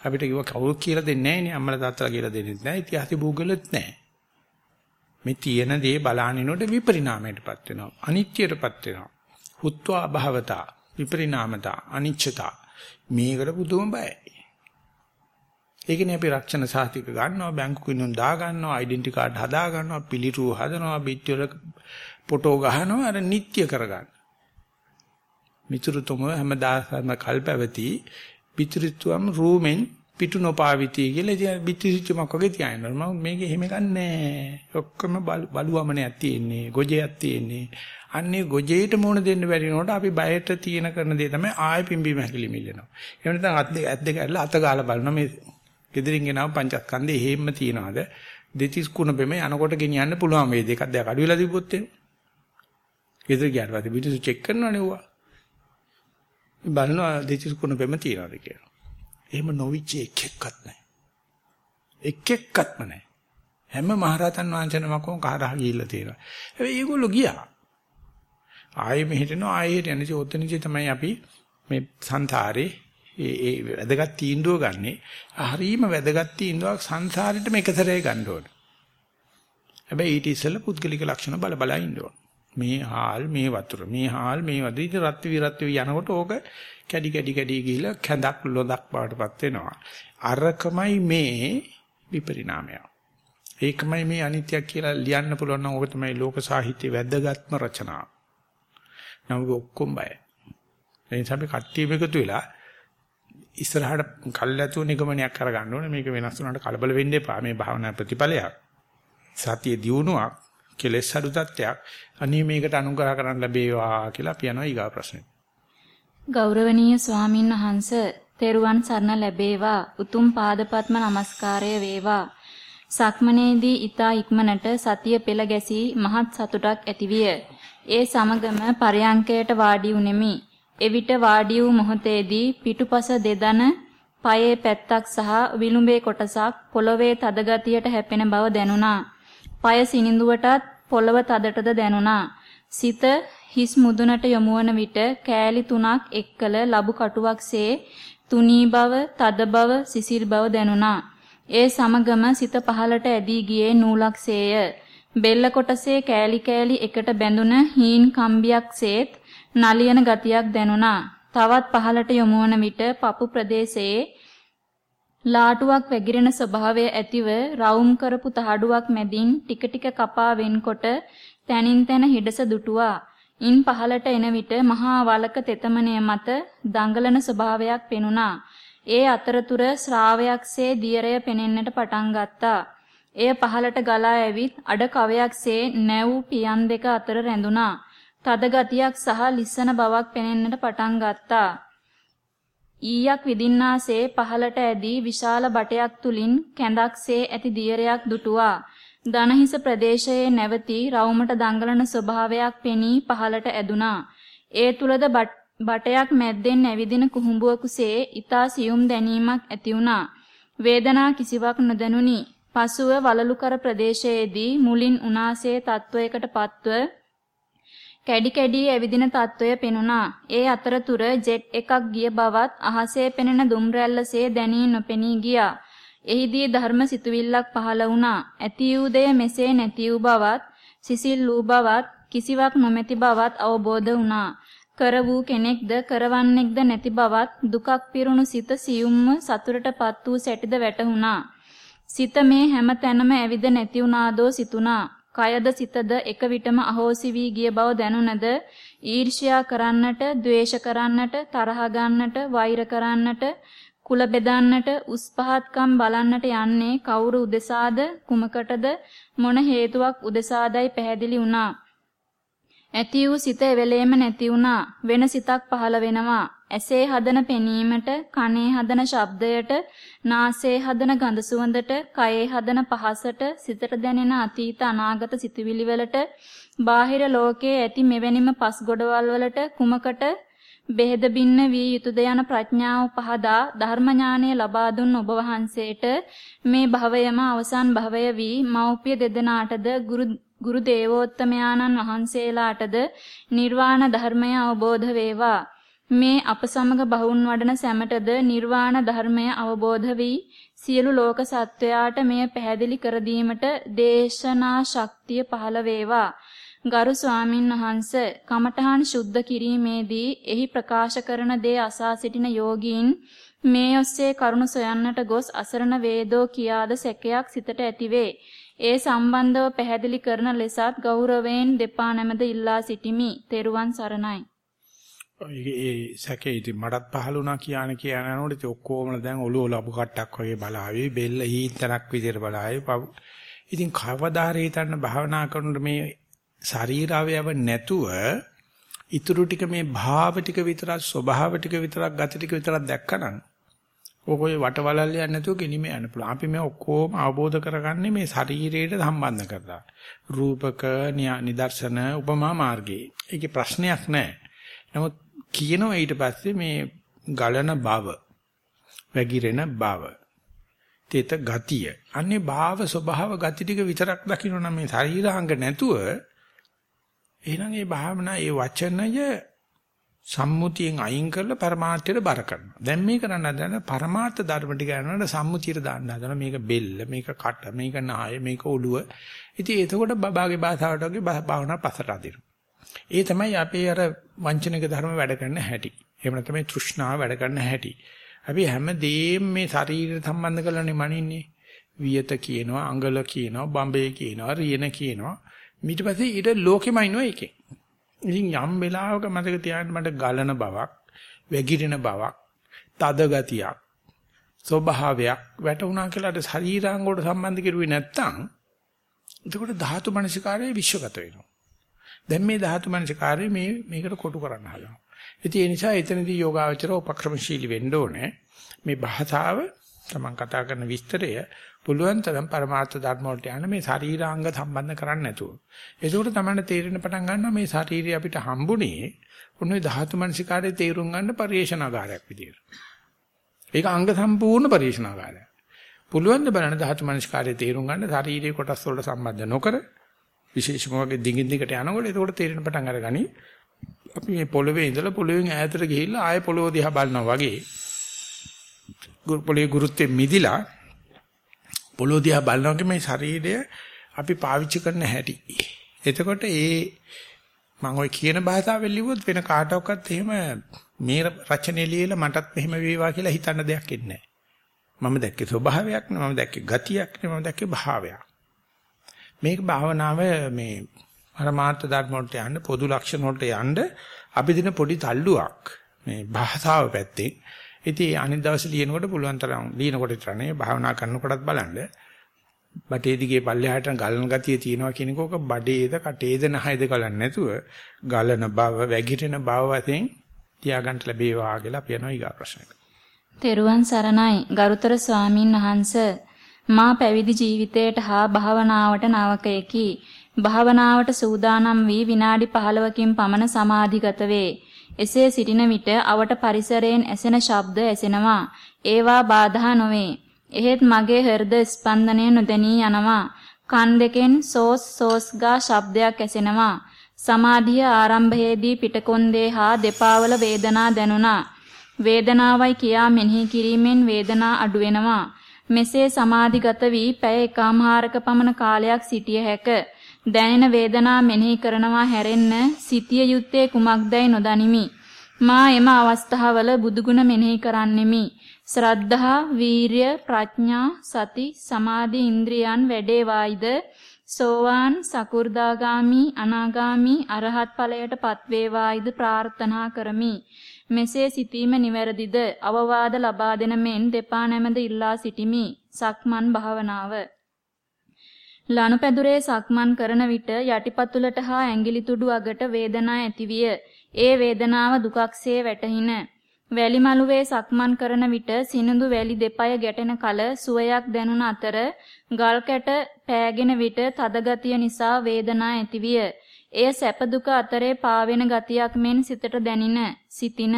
S1: අපිට කිව්ව කවුරු කියලා දෙන්නේ නැහැ නේ අම්මලා තාත්තලා කියලා දෙන්නේ නැහැ. ඉතිහාසෙ භූගෝලෙත් නැහැ. මේ තියෙන දේ බලානිනොට විපරිණාමයටපත් වෙනවා. අනිත්‍යයටපත් වෙනවා. හුත්වා භවතා විපරිණාමතා අනිච්චතා මේකට පුදුම බයයි. ඒකනේ අපි රක්ෂණ සාහිතික ගන්නවා බැංකු කිනුම් දා ගන්නවා ඩෙන්ටි කාඩ් හදා ගන්නවා පිළිටුව හදනවා පිටිවල ෆොටෝ ගහනවා අර නිත්‍ය කරගන්න. මිතුරුතුම හැමදාම කල්පැවති පිටුරිතුම් රූමෙන් පිටු නොපාවිති කියලා ඉතින් පිටිසිච්චමක් වගේ තියාගෙන මම මේක එහෙම ගන්නෑ. ඔක්කොම බලුවමනයක් තියෙන්නේ, ගොජයක් තියෙන්නේ. අන්නේ ගොජේට මුණ දෙන්න බැරි නෝට අපි බයට තියෙන කරන දේ තමයි ආය පිම්බීම හැකිලි මිල්ලනවා. එහෙම නැත්නම් අත් දෙක ඇත් දෙක ඇරලා අත ගාලා බලනවා මේ gedirin ගෙනාව පංචස්කන්ධේ හේම්ම තියනවාද? දෙතිස් කුණ බෙම යනකොට ගෙනියන්න පුළුවන් වේද? එකක් දෙයක් අඩු වෙලා තිබ්බොත් එහෙම. ගෙදර ගියාට පස්සේ පිටිසු චෙක් කරනවනේ ඌවා. බලනවා දෙතිස් කුණ බෙම තියනවාද කියලා. එහෙම නොවිච්ච එකෙක්වත් නැහැ. එකෙක්වත්ම නැහැ. හැම මහරහතන් වහන්සේනමකම කහරහ ගිහිල්ලා තියෙනවා. හැබැයි ඒගොල්ලෝ ගියා. ආයෙ මෙහෙටනවා ආයෙ හිටියන ඉතින් ඔතනදී තමයි අපි මේ සංසාරේ ඒ ඒ වැදගත් තීන්දුව ගන්නෙ. හරීම වැදගත් තීන්දුවක් සංසාරෙට මේකතරේ ගන්න ඕන. හැබැයි ඊට ඉස්සෙල්ලා පුද්ගලික ලක්ෂණ බල බල ඉන්න ඕන. මේ හාල් මේ වතුර මේ හාල් මේ වතුර ඉතින් රත් විරත් යනකොට ඕක කැඩි කැඩි කැඩි ගිහිලා කැඳක් ලොදක් බවටපත් වෙනවා. අරකමයි මේ විපරිණාමය. ඒකමයි මේ අනිත්‍ය කියලා ලියන්න පුළුවන් නම් ඕක තමයි ලෝක සාහිත්‍යයේ වැදගත්ම රචනාව. නමුත් ඔක්කොම බයයි. ඒ නිසා අපි කට්ටියම එකතු වෙලා ඉස්සරහට කල්ැතු නිගමනයක් කරගන්න ඕනේ. මේක වෙනස් වුණාට කලබල වෙන්න එපා. මේ භාවනා ප්‍රතිඵලයක්. සතිය දියුණුවක්, කෙලෙස් අඩු තත්ත්වයක්. අනිත් මේකට අනුග්‍රහ කරන්න ලැබේවා කියලා අපි යනවා ඊගා ප්‍රශ්නෙට.
S2: ගෞරවනීය ස්වාමින් වහන්ස තෙරුවන් සරණ ලැබේවා උතුම් පාදපත්ම නමස්කාරය වේවා සක්මනේදී ඊතා ඉක්මනට සතිය පෙළ ගැසී මහත් සතුටක් ඇතිවිය ඒ සමගම පරයන්කයට වාඩි උනේමි එවිට වාඩි වූ මොහොතේදී පිටුපස දෙදන පයේ පැත්තක් සහ විලුඹේ කොටසක් පොළවේ තද ගතියට හැපෙන බව දැනුණා. පය සිනිඳුවටත් පොළව තදටද දැනුණා. සිත හිස් මුදුනට යොමුවන විට කෑලි තුනක් එක්කල ලබු කටුවක්සේ තුනී බව, තද බව, සිසිල් බව දැනුණා. ඒ සමගම සිත පහලට ඇදී ගියේ නූලක්සේය. බෙල්ල කොටසේ කෑලි කෑලි එකට බැඳුන හීන් කම්බියක්සේත් නලියන ගතියක් දැනුණා. තවත් පහලට යොමුවන විට පපු ප්‍රදේශයේ ලාටුවක් වැగిරෙන ස්වභාවය ඇතිව රවුම් කරපු තහඩුවක් මැදින් ටික ටික කපා වෙන්කොට තනින් තන හිඩස දුටුවා. ඉන් පහලට එන විට මහා වලක තෙතමනය මත දඟලන ස්වභාවයක් පෙනුණා. ඒ අතරතුර ශ්‍රාවයක්සේ දියරය පෙනෙන්නට පටන් ගත්තා. එය පහලට ගලා ඇවිත් අඩ කවයක්සේ නැව් පියන් දෙක අතර රැඳුණා. තද ගතියක් සහ ලිස්සන බවක් පෙනෙන්නට පටන් ගත්තා. ඊයක් විදින්නාසේ පහලට ඇදී විශාල බටයක් තුලින් කැඳක්සේ ඇති දියරයක් දුටුවා. දනහිස ප්‍රදේශයේ නැවතී රවුමට දඟලන ස්වභාවයක් පෙනී පහලට ඇදුනා. ඒ තුලද බටයක් මැද්දෙන් ඇවිදින කුහුඹුවකුසේ ඊතා සියුම් දැනීමක් ඇති වුණා. වේදනා කිසිවක් නොදැනුනි. පසුව වලලුකර ප්‍රදේශයේදී මුලින් උනාසේ තත්වයකට පත්ව කැඩි කැඩි ඇවිදින තත්වය පෙනුණා. ඒ අතරතුර ජෙට් එකක් ගිය බවත් අහසේ පෙනෙන දුම් රැල්ලසේ දැනී නොපෙනී ගියා. එහිදී ධර්ම සිතුවිල්ලක් පහළ වුණා. ඇති වූ දෙය මෙසේ නැති වූ බවත්, සිසිල් වූ බවත්, කිසිවක් නොමැති බවත් අවබෝධ වුණා. කර වූ කෙනෙක්ද කරවන්නෙක්ද නැති බවත් දුකක් පිරුණු සිත සියුම්ම සතුටටපත් වූ සැටිද වැටහුණා. සිත මේ හැම තැනම ඇවිද නැති වුණාදෝ සිතුණා. කයද සිතද එක විටම අහෝසි වී ගිය බව දැනුණද ඊර්ෂ්‍යා කරන්නට, ද්වේෂ කරන්නට, තරහ ගන්නට, වෛර කරන්නට, කුල බෙදන්නට, උස් පහත්කම් බලන්නට යන්නේ කවුරු උදෙසාද, කුමකටද, මොන හේතුවක් උදෙසාදයි පැහැදිලි වුණා. ඇති වූ සිත එවෙලේම නැති වුණා. වෙන සිතක් පහළ වෙනවා. ඇසේ හදන පෙනීමට, කනේ හදන ශබ්දයට, නාසයේ හදන ගඳ සුවඳට, කයේ හදන පහසට, සිතට දැනෙන අතීත අනාගත සිතුවිලි වලට, බාහිර ලෝකයේ ඇති මෙවැනිම පස් ගොඩවල් වලට කුමකට බෙහෙද බින්න වී යුතුද යන ප්‍රඥාව පහදා ධර්ම ඥානය ලබා දුන් ඔබ වහන්සේට මේ භවයම අවසන් භවය වී මෞපිය දෙදෙනාටද ගුරු ගුරු දේවෝත්තමයාණන් වහන්සේලාටද නිර්වාණ ධර්මය අවබෝධ වේවා. මේ අප සමග බහුන් වඩන සැමටද නිර්වාණ ධර්මය අවබෝධ වී සියලු ලෝක සත්වයාට මෙය පැහැදිලි කර දීමට දේශනා ශක්තිය පහළ වේවා. ගරු ස්වාමින් වහන්ස කමඨහන් සුද්ධ කිරීමේදී එහි ප්‍රකාශ කරන දේ අසා සිටින යෝගීන් මේ ඔස්සේ කරුණ සොයන්නට ගොස් අසරණ වේදෝ කියාද සැකයක් සිතට ඇතිවේ. ඒ සම්බන්ධව පැහැදිලි කරන ලෙසත් ගෞරවයෙන් දෙපා නැමද ඉල්ලා සිටිමි. තෙරුවන් සරණයි.
S1: ඒ සැකේ ඉතින් මටත් පහල වුණා කියන කියන යනකොට ඉතින් ඔක්කොම දැන් ඔළුව ලබු කට්ටක් වගේ බලාවේ බෙල්ල හීතරක් විදියට බලාවේ. ඉතින් කවදා හිතන්න භාවනා කරනකොට මේ ශරීරාවයව නැතුව ඉතුරු ටික මේ භාව ටික විතරක් ස්වභාව ටික විතරක් ගති ටික විතරක් දැක්කනම් ඔකෝය වටවලල් යන්නේ නැතුව ගෙනිම යන්න පුළුවන්. අපි මේ ඔක්කොම අවබෝධ කරගන්නේ මේ ශරීරයට සම්බන්ධ කරලා. රූපක නිදර්ශන උපමා මාර්ගයේ. ඒකේ ප්‍රශ්නයක් නැහැ. නමුත් කියනවා ඊට පස්සේ මේ ගලන බව, වැగిරෙන බව, තේත ගතිය. අන්නේ භාව ස්වභාව ගති ටික විතරක් දකින්න නම් මේ ශරීරාංග නැතුව එහෙනම් ඒ භාවනා ඒ වචනය සම්මුතියෙන් අයින් කරලා පරමාර්ථයට බර කරනවා. දැන් මේ කරන්න හදන පරමාර්ථ ධර්ම ටික යනකොට සම්මුතියට දාන්න හදන මේක බෙල්ල, මේක කට, මේක නාය, මේක ඔළුව. ඉතින් එතකොට බබාගේ භාෂාවට වගේ භාවනා පසට අදිනවා. ඒ තමයි අපේ අර වංචනික ධර්ම වැඩ කරන හැටි. එහෙම නැත්නම් මේ තෘෂ්ණාව වැඩ කරන හැටි. අපි හැමදේම මේ ශරීරයට සම්බන්ධ කරලානේ මනින්නේ. වියත කියනවා, අඟල කියනවා, බම්බේ කියනවා, රියන කියනවා. ඊට පස්සේ ඊට ලෝකෙම ඉන්නවා එකේ. ඉතින් යම් වෙලාවක මතක තියාගන්න මට ගලන බවක්, වැగిරෙන බවක්, තද ගතියක්, ස්වභාවයක් වැටුණා කියලා අර ශරීරාංග වලට සම්බන්ධ කෙරුවේ නැත්තම් එතකොට ධාතු මනසිකාරයේ විශ්වගත වෙනවා. දැන් මේ ධාතු මනසිකාරයේ මේ මේකට කොටු කරන්න හදනවා. ඉතින් ඒ නිසා එතනදී යෝගාවචර උපක්‍රමශීලී වෙන්න ඕනේ. මේ භාෂාව තමන් කතා කරන විස්තරය පුළුවන් තරම් පරමාර්ථ ධර්ම වලට යන මේ ශරීරාංග සම්බන්ධ කරන්නේ නැතුව. ඒකෝට තමයි තේරෙන්න පටන් ගන්නවා මේ ශරීරය අපිට හම්බුනේ උන්නේ ධාතු මනසිකාරයේ තේරුම් ගන්න පරිේශනාකාරයක් විදියට. ඒක අංග සම්පූර්ණ පරිේශනාකාරයක්. පුළුවන් ද බලන්න ධාතු මනසිකාරයේ තේරුම් ගන්න ශරීරයේ කොටස් වලට සම්බන්ධ නොකර විශේෂම වගේ දිගින් දිගට යනකොට ඒකෝට තේරෙන පටන් අරගනි. අපි මේ පොළවේ ඉඳලා පොළවෙන් ඈතට ගිහිල්ලා ආයෙ පොළොව දිහා බලනවා වගේ. පොළවේ ගුරුත්වයෙන් මිදිලා පොළොව දිහා බලනකොට මේ ශරීරය අපි පාවිච්චි කරන හැටි. එතකොට ඒ මම ওই කියන භාෂාවෙන් ලිව්වොත් වෙන කාටවත් එහෙම මේ රචනයේ ලියලා මටත් මෙහෙම වේවා කියලා හිතන්න දෙයක් ඉන්නේ නැහැ. මම දැක්කේ ස්වභාවයක් නේ මම දැක්කේ ගතියක් නේ මම දැක්කේ භාවයක්. මේක භාවනාව මේ පරමාර්ථ ධර්ම වලට යන්න පොදු ලක්ෂණ වලට යන්න අපි දින පොඩි තල්ලුවක් මේ භාෂාව පැත්තේ ඉතින් අනිත් දවසේ ලියනකොට පුළුවන් තරම් ලියනකොට විතර නෙවෙයි භාවනා කරනකොටත් බලන්න. බටේ දිගේ පල්ලෙහාට ගලන ගතිය තියෙනවා කියනකොක බඩේද කටේද නහයද ගලන්නේ නැතුව ගලන බව වැగిරෙන බව වශයෙන් තියාගන්න ලැබේවා කියලා අපි යනවා ඊගා ප්‍රශ්නයට.
S2: තෙරුවන් සරණයි ගරුතර ස්වාමින් වහන්ස මා පැවිදි ජීවිතයට හා භාවනාවට නවකයකි. භාවනාවට සූදානම් වී විනාඩි 15කින් පමණ සමාධිගත වේ. එසේ සිටින විට අවට පරිසරයෙන් ඇසෙන ශබ්ද ඇසෙනවා. ඒවා බාධා නොවේ. එහෙත් මගේ හෘද ස්පන්දනය නොදැනී යනවා. කන් දෙකෙන් සෝස් සෝස් ගා ශබ්දයක් ඇසෙනවා. සමාධිය ආරම්භයේදී පිටකොන්දේ හා දෙපාවල වේදනා දැනුණා. වේදනාවයි කියා මෙනෙහි කිරීමෙන් වේදනා අඩු වෙනවා. මෙසේ සමාධිගත වී පැය එකමාරක පමණ කාලයක් සිටිය හැක. දැනෙන වේදනා මෙනෙහි කරනවා හැරෙන්න සිටිය යුත්තේ කුමක්දයි නොදනිමි. මා එම අවස්ථාවල බුදුගුණ මෙනෙහි කරන්නෙමි. ශ්‍රද්ධා, වීරිය, ප්‍රඥා, සති, සමාධි ඉන්ද්‍රියන් වැඩේවායිද සෝවාන්, සකු르දාගාමි, අනාගාමි, අරහත් ඵලයට පත්වේවායිද ප්‍රාර්ථනා කරමි. මෙසේ සිටීම නිවැරදිද අවවාද ලබා දෙන මෙන් දෙපා නැමද ඉල්ලා සිටිමි සක්මන් භාවනාව ලනුපැදුරේ සක්මන් කරන විට යටිපතුලට හා ඇඟිලි තුඩු අගට වේදනා ඇතිවිය. ඒ වේදනාව දුකක්සේ වැටහින. වැලි මළුවේ සක්මන් කරන විට සිනිඳු වැලි දෙපය ගැටෙන කල සුවයක් දැනුන අතර ගල් කැට පෑගෙන විට තද ගතිය නිසා වේදනා ඇතිවිය. එය සැප දුක අතරේ පාවෙන ගතියක් මෙන් සිතට දැනින සිතින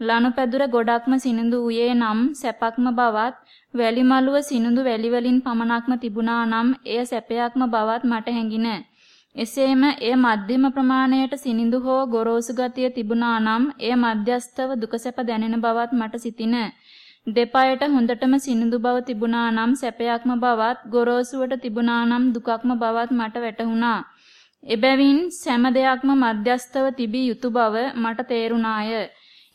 S2: ලනුපැදුර ගොඩක්ම සිනිඳු ඌයේ නම් සැපක්ම බවත් වැලි මළුව සිනිඳු වැලි වලින් පමණක්ම තිබුණා නම් එය සැපයක්ම බවත් මට හැඟින. එසේම එය මධ්‍යම ප්‍රමාණයට සිනිඳු හෝ ගොරෝසු ගතිය තිබුණා නම් එය මධ්‍යස්තව දුක සැප දැනෙන බවත් මට සිතින. දෙපයට හොඳටම සිනිඳු බව තිබුණා නම් සැපයක්ම බවත් ගොරෝසුවට තිබුණා නම් දුකක්ම බවත් මට වැටහුණා. එබැවින් සෑම දෙයක්ම මධ්‍යස්තව තිබී යුතු බව මට තේරුණාය.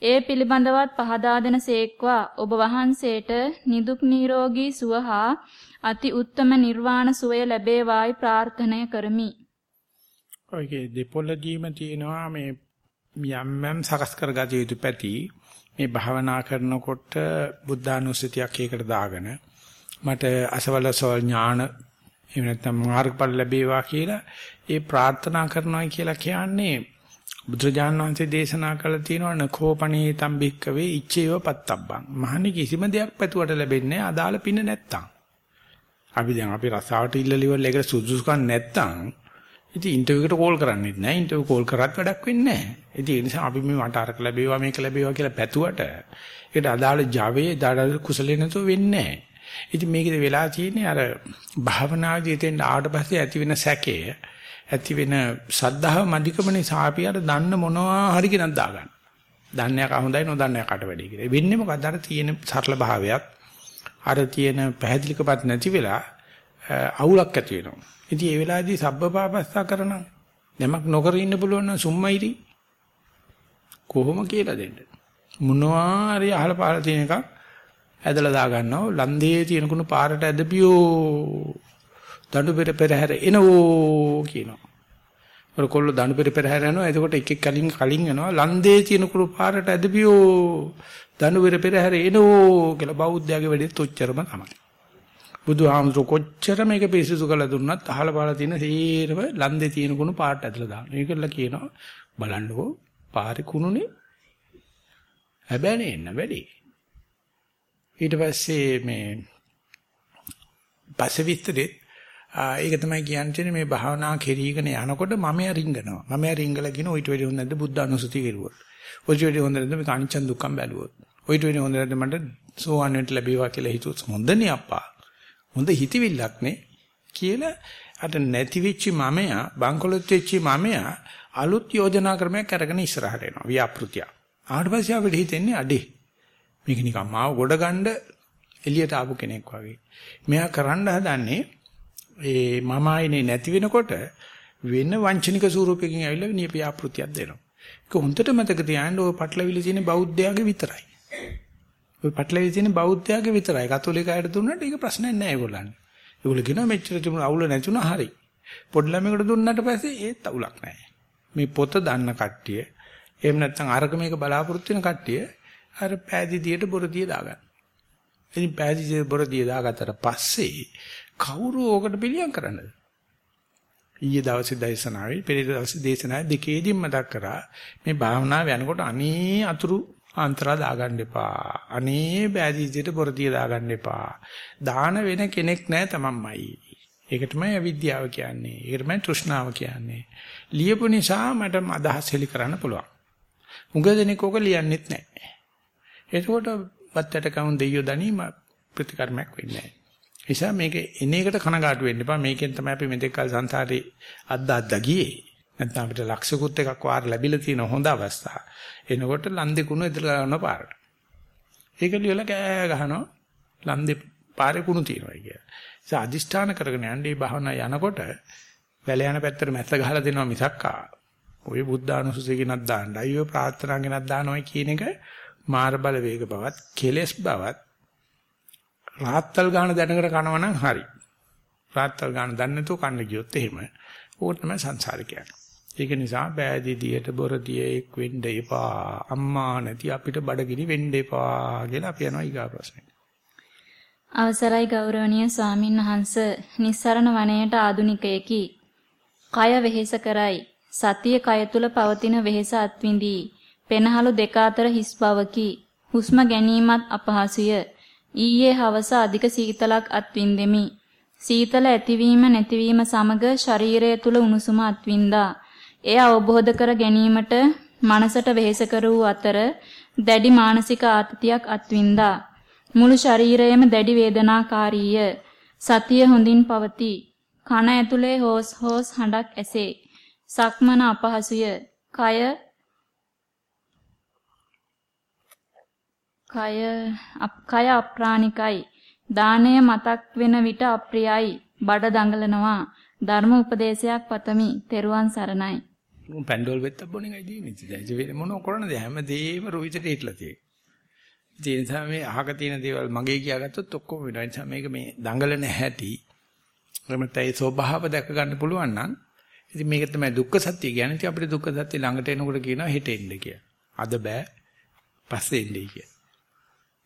S2: ඒ පිළිබඳවත් පහදා දෙන සේක්වා ඔබ වහන්සේට නිදුක් නිරෝගී සුව හා අති උත්තම නිර්වාණ සුවය ලැබේවායි ප්‍රාර්ථනා කරමි.
S1: ඔයගේ දෙපොළදීම තියෙනවා මේ යම් යම් සකස් කරගatiya යුතු පැති මේ භාවනා කරනකොට බුද්ධානුස්සතියක් ඒකට දාගෙන මට අසවලසවල් ඥාන එහෙම නැත්නම් මාර්ගඵල ලැබේවා කියලා ඒ ප්‍රාර්ථනා කරනවා කියලා කියන්නේ බුදුරජාණන් වහන්සේ දේශනා කළ තියෙනවා නකෝපණී තම්බික්කවේ ඉච්ඡේව පත්තබ්බං. මහන්නේ කිසිම දෙයක් පැතුවට ලැබෙන්නේ අදාළ පින නැත්තම්. අපි දැන් අපි රසාවට ඉල්ලලිවල එකට සුදුසුකම් නැත්තම් ඉතින් ඉන්ටර්විව් එකට කෝල් කරන්නේත් නැහැ. ඉන්ටර්විව් කෝල් කරත් වැඩක් වෙන්නේ නැහැ. ඉතින් ඒ නිසා අපි මේ මට අරක ලැබේවා මේක ලැබේවා කියලා පැතුවට ඒකට අදාළ Java දාඩ කුසලේ නැතුව වෙන්නේ නැහැ. ඉතින් මේකද වෙලා තියෙන්නේ අර භාවනාදී එතෙන් ආවට පස්සේ ඇති වෙන සැකය ඇති වෙන සද්ධාව මධිකම නිසා අපි අර දන්න මොනවා හරි කෙනක් දාගන්න. දන්නේ කා හොඳයි නොදන්නේ කාට වැඩි කියලා. වෙන්නේ මොකද අර තියෙන සරල භාවයක් අර තියෙන පැහැදිලිකපත් නැති වෙලා අවුලක් ඇති වෙනවා. ඉතින් ඒ වෙලාවේදී සබ්බපාපස්සා කරන නමක් නොකර ඉන්න පුළුවන් නම් සුම්මයිරි කොහොම කියලා දෙන්න. මොනවා හරි අහල පහල තියෙන එකක් ඇදලා දා ගන්නවා ලන්දේ තියෙන කුණු පාරට ඇදපියෝ දඬු පෙර පෙරහැර එනවෝ කියනවා. අර කොල්ල දඬු පෙර පෙරහැර යනවා. එතකොට එක එක කලින් කලින් යනවා ලන්දේ තියෙන කුණු පාරට ඇදපියෝ දඬු පෙර පෙරහැර එනවෝ කියලා බෞද්ධයාගේ වැඩේත් ඔච්චරම තමයි. බුදුහාමුදුර කොච්චර මේක පිරිසිදු කළ දුන්නත් අහල පාලා තියෙන සීරම ලන්දේ තියෙන කුණු පාට ඇදලා දාන්න. ඒකල කියනවා බලන්නකෝ පාරේ කුණුනේ හැබැයි එන්න වැඩි. ඊට පස්සේ මේ පස්සේ විස්තරේ ඒක තමයි කියන්නේ මේ භාවනා කෙරීගෙන යනකොට මම රිංගනවා. මම රිංගලා කියන ඔයිට වෙඩි හොඳ නැද්ද බුද්ධ අනුසති කෙරුවොත්. ඔයිට වෙඩි හොඳ නැද්ද මේ කාංචන් දුක්ඛම් බැලුවොත්. ඔයිට වෙඩි හොඳ නැද්ද මට සෝවන් වෙන්න ලැබේවා කියලා හිතුවොත් හොඳනේ අප්පා. හොඳ හිතවිල්ලක් නේ කියලා අර නැති වෙච්ච මමයා බංකොලොත් වෙච්ච මමයා අලුත් යෝජනා ක්‍රමයක් අරගෙන ඉස්සරහට එනවා. ව්‍යාපෘතිය. ආවට පස්සේ අපිට හිතෙන්නේ අඩේ මේක නිකන් මාව ගොඩ ගන්න එළියට ආපු කෙනෙක් වගේ. මෙයා කරන්න හදන්නේ ඒ මම ආයිනේ නැති වෙනකොට වෙන වංචනික ස්වරූපයකින් ඇවිල්ලා නියපියා ප්‍රතියක් දෙනවා. ඒක හොඳට මතක තියාගන්න ඔය පටලවිලි තියෙන බෞද්ධයාගේ විතරයි. ඔය පටලවිලි තියෙන බෞද්ධයාගේ විතරයි. කතෝලික අයට දුන්නාට ඒක ප්‍රශ්නයක් නෑ ඒගොල්ලන්ට. ඒගොල්ලෝ කියනවා මෙච්චර තිබුණ අවුල නැතුණා හරි. පොඩි ළමයෙකුට දුන්නාට පස්සේ ඒත් අවුලක් නෑ. මේ පොත දන්න කට්ටිය එහෙම නැත්නම් අරක මේක බලාපොරොත්තු වෙන කට්ටිය අර පෑදීදියට බොරදිය දාගන්න. ඉතින් පෑදීදියට බොරදිය දාගත්තට පස්සේ කවුරු ඕකට පිළියම් කරන්නද? ඊයේ දවසේ දේශනාවේ පෙරේද දවසේ දේශනාවේ දෙකේදීම මතක් කරා මේ භාවනාව යනකොට අනේ අතුරු අන්තරා දාගන්න එපා. අනේ බෑදීදියට බොරදිය දාගන්න එපා. දාන වෙන කෙනෙක් නැහැ තමන්මයි. ඒක තමයි අවිද්‍යාව කියන්නේ. ඒක තමයි තෘෂ්ණාව කියන්නේ. ලියපු නිසා මට අදහස් හෙලි කරන්න පුළුවන්. මුග දෙනෙක් ඕක ලියන්නෙත් නැහැ. එතකොට වත්තට කවුන් දෙයියෝ දනීම ප්‍රතිකර්මයක් වෙන්නේ නැහැ. නිසා මේක එන එකට කනගාටු වෙන්න එපා. මේකෙන් තමයි අපි මෙතෙක් කල සංසාරේ අද්දා අද්දා ගියේ. නැත්නම් අපිට ලක්ෂිකුත් එකක් වාර ලැබිලා තියෙන හොඳ අවස්ථා. එනකොට ලන්දේ කුණු ඉදලා ගන්න පාරට. ඒක ලියලා කෑ ගහනවා ලන්දේ පාරේ කුණු තියෙනවා කියලා. ඒ අදිෂ්ඨාන කරගෙන යන්නේ භාවනා යනකොට වැල යන පැත්තට මැස්ස ගහලා දෙනවා මිසක්කා. ඔය බුද්ධානුසුසේකිනක් දාන්න. අයියෝ ප්‍රාර්ථනාගෙනක් දානවා කියන එක මාර බල වේග බවත් කෙලෙස් බවත් රාත්තල් ගාන දැනකට කනවා නම් හරි. රාත්තල් ගාන දන්නේ නැතුව කන්න ගියොත් එහෙම. ඕක තමයි සංසාරිකයක්. ඒක නිසා බෑදිදියට බොරදියෙක් වෙන්න එපා. අම්මා නැති අපිට බඩගිනි වෙන්න එපා කියලා අපි යනවා ඊගා ප්‍රශ්නෙට.
S2: අවසරයි ගෞරවනීය ස්වාමින් වහන්ස නිස්සරණ වනයේට ආදුනිකයෙකි. කය වෙහෙස කරයි. සතිය කය තුල පවතින වෙහෙස අත්විඳී. පෙනහළු දෙක අතර හිස් බවකි. හුස්ම ගැනීමත් අපහසුය. ඊයේ හවස අධික සීතලක් අත්විඳෙමි. සීතල ඇතිවීම නැතිවීම සමග ශරීරය තුල උණුසුම අත්විඳා. එය අවබෝධ කර ගැනීමට මනසට වෙහෙස කර වූ අතර දැඩි මානසික ආතතියක් අත්විඳා. මුළු ශරීරයම දැඩි වේදනාකාරීය. සතිය හොඳින් පවතී. කන ඇතුලේ හොස් හොස් හඬක් ඇසේ. සක්මන අපහසුය. කය කය කය අප්‍රාණිකයි. දාණය මතක් වෙන විට අප්‍රියයි. බඩ දඟලනවා. ධර්ම උපදේශයක් පතමි. තෙරුවන් සරණයි.
S1: පැන්ඩෝල් වෙත්ත බොන එකයි තියෙන්නේ. ඉතින් මොන කරන්නද හැමදේම රුවිතට හිටලා තියෙන්නේ. ඒ නිසා මේ අහක තියෙන දේවල් මගේ කියාගත්තොත් ඔක්කොම වෙනවා. ඒ නිසා මේක මේ දඟලන හැටි එමෙතන ඒ ස්වභාව දැක ගන්න පුළුවන් නම් ඉතින් මේක තමයි දුක්ඛ සත්‍ය කියන්නේ. ඉතින් අපිට දුක්ඛ සත්‍ය ළඟට එනකොට කියනවා හෙට එන්න කියලා. අද බෑ. පස්සේ එන්නයි කියලා.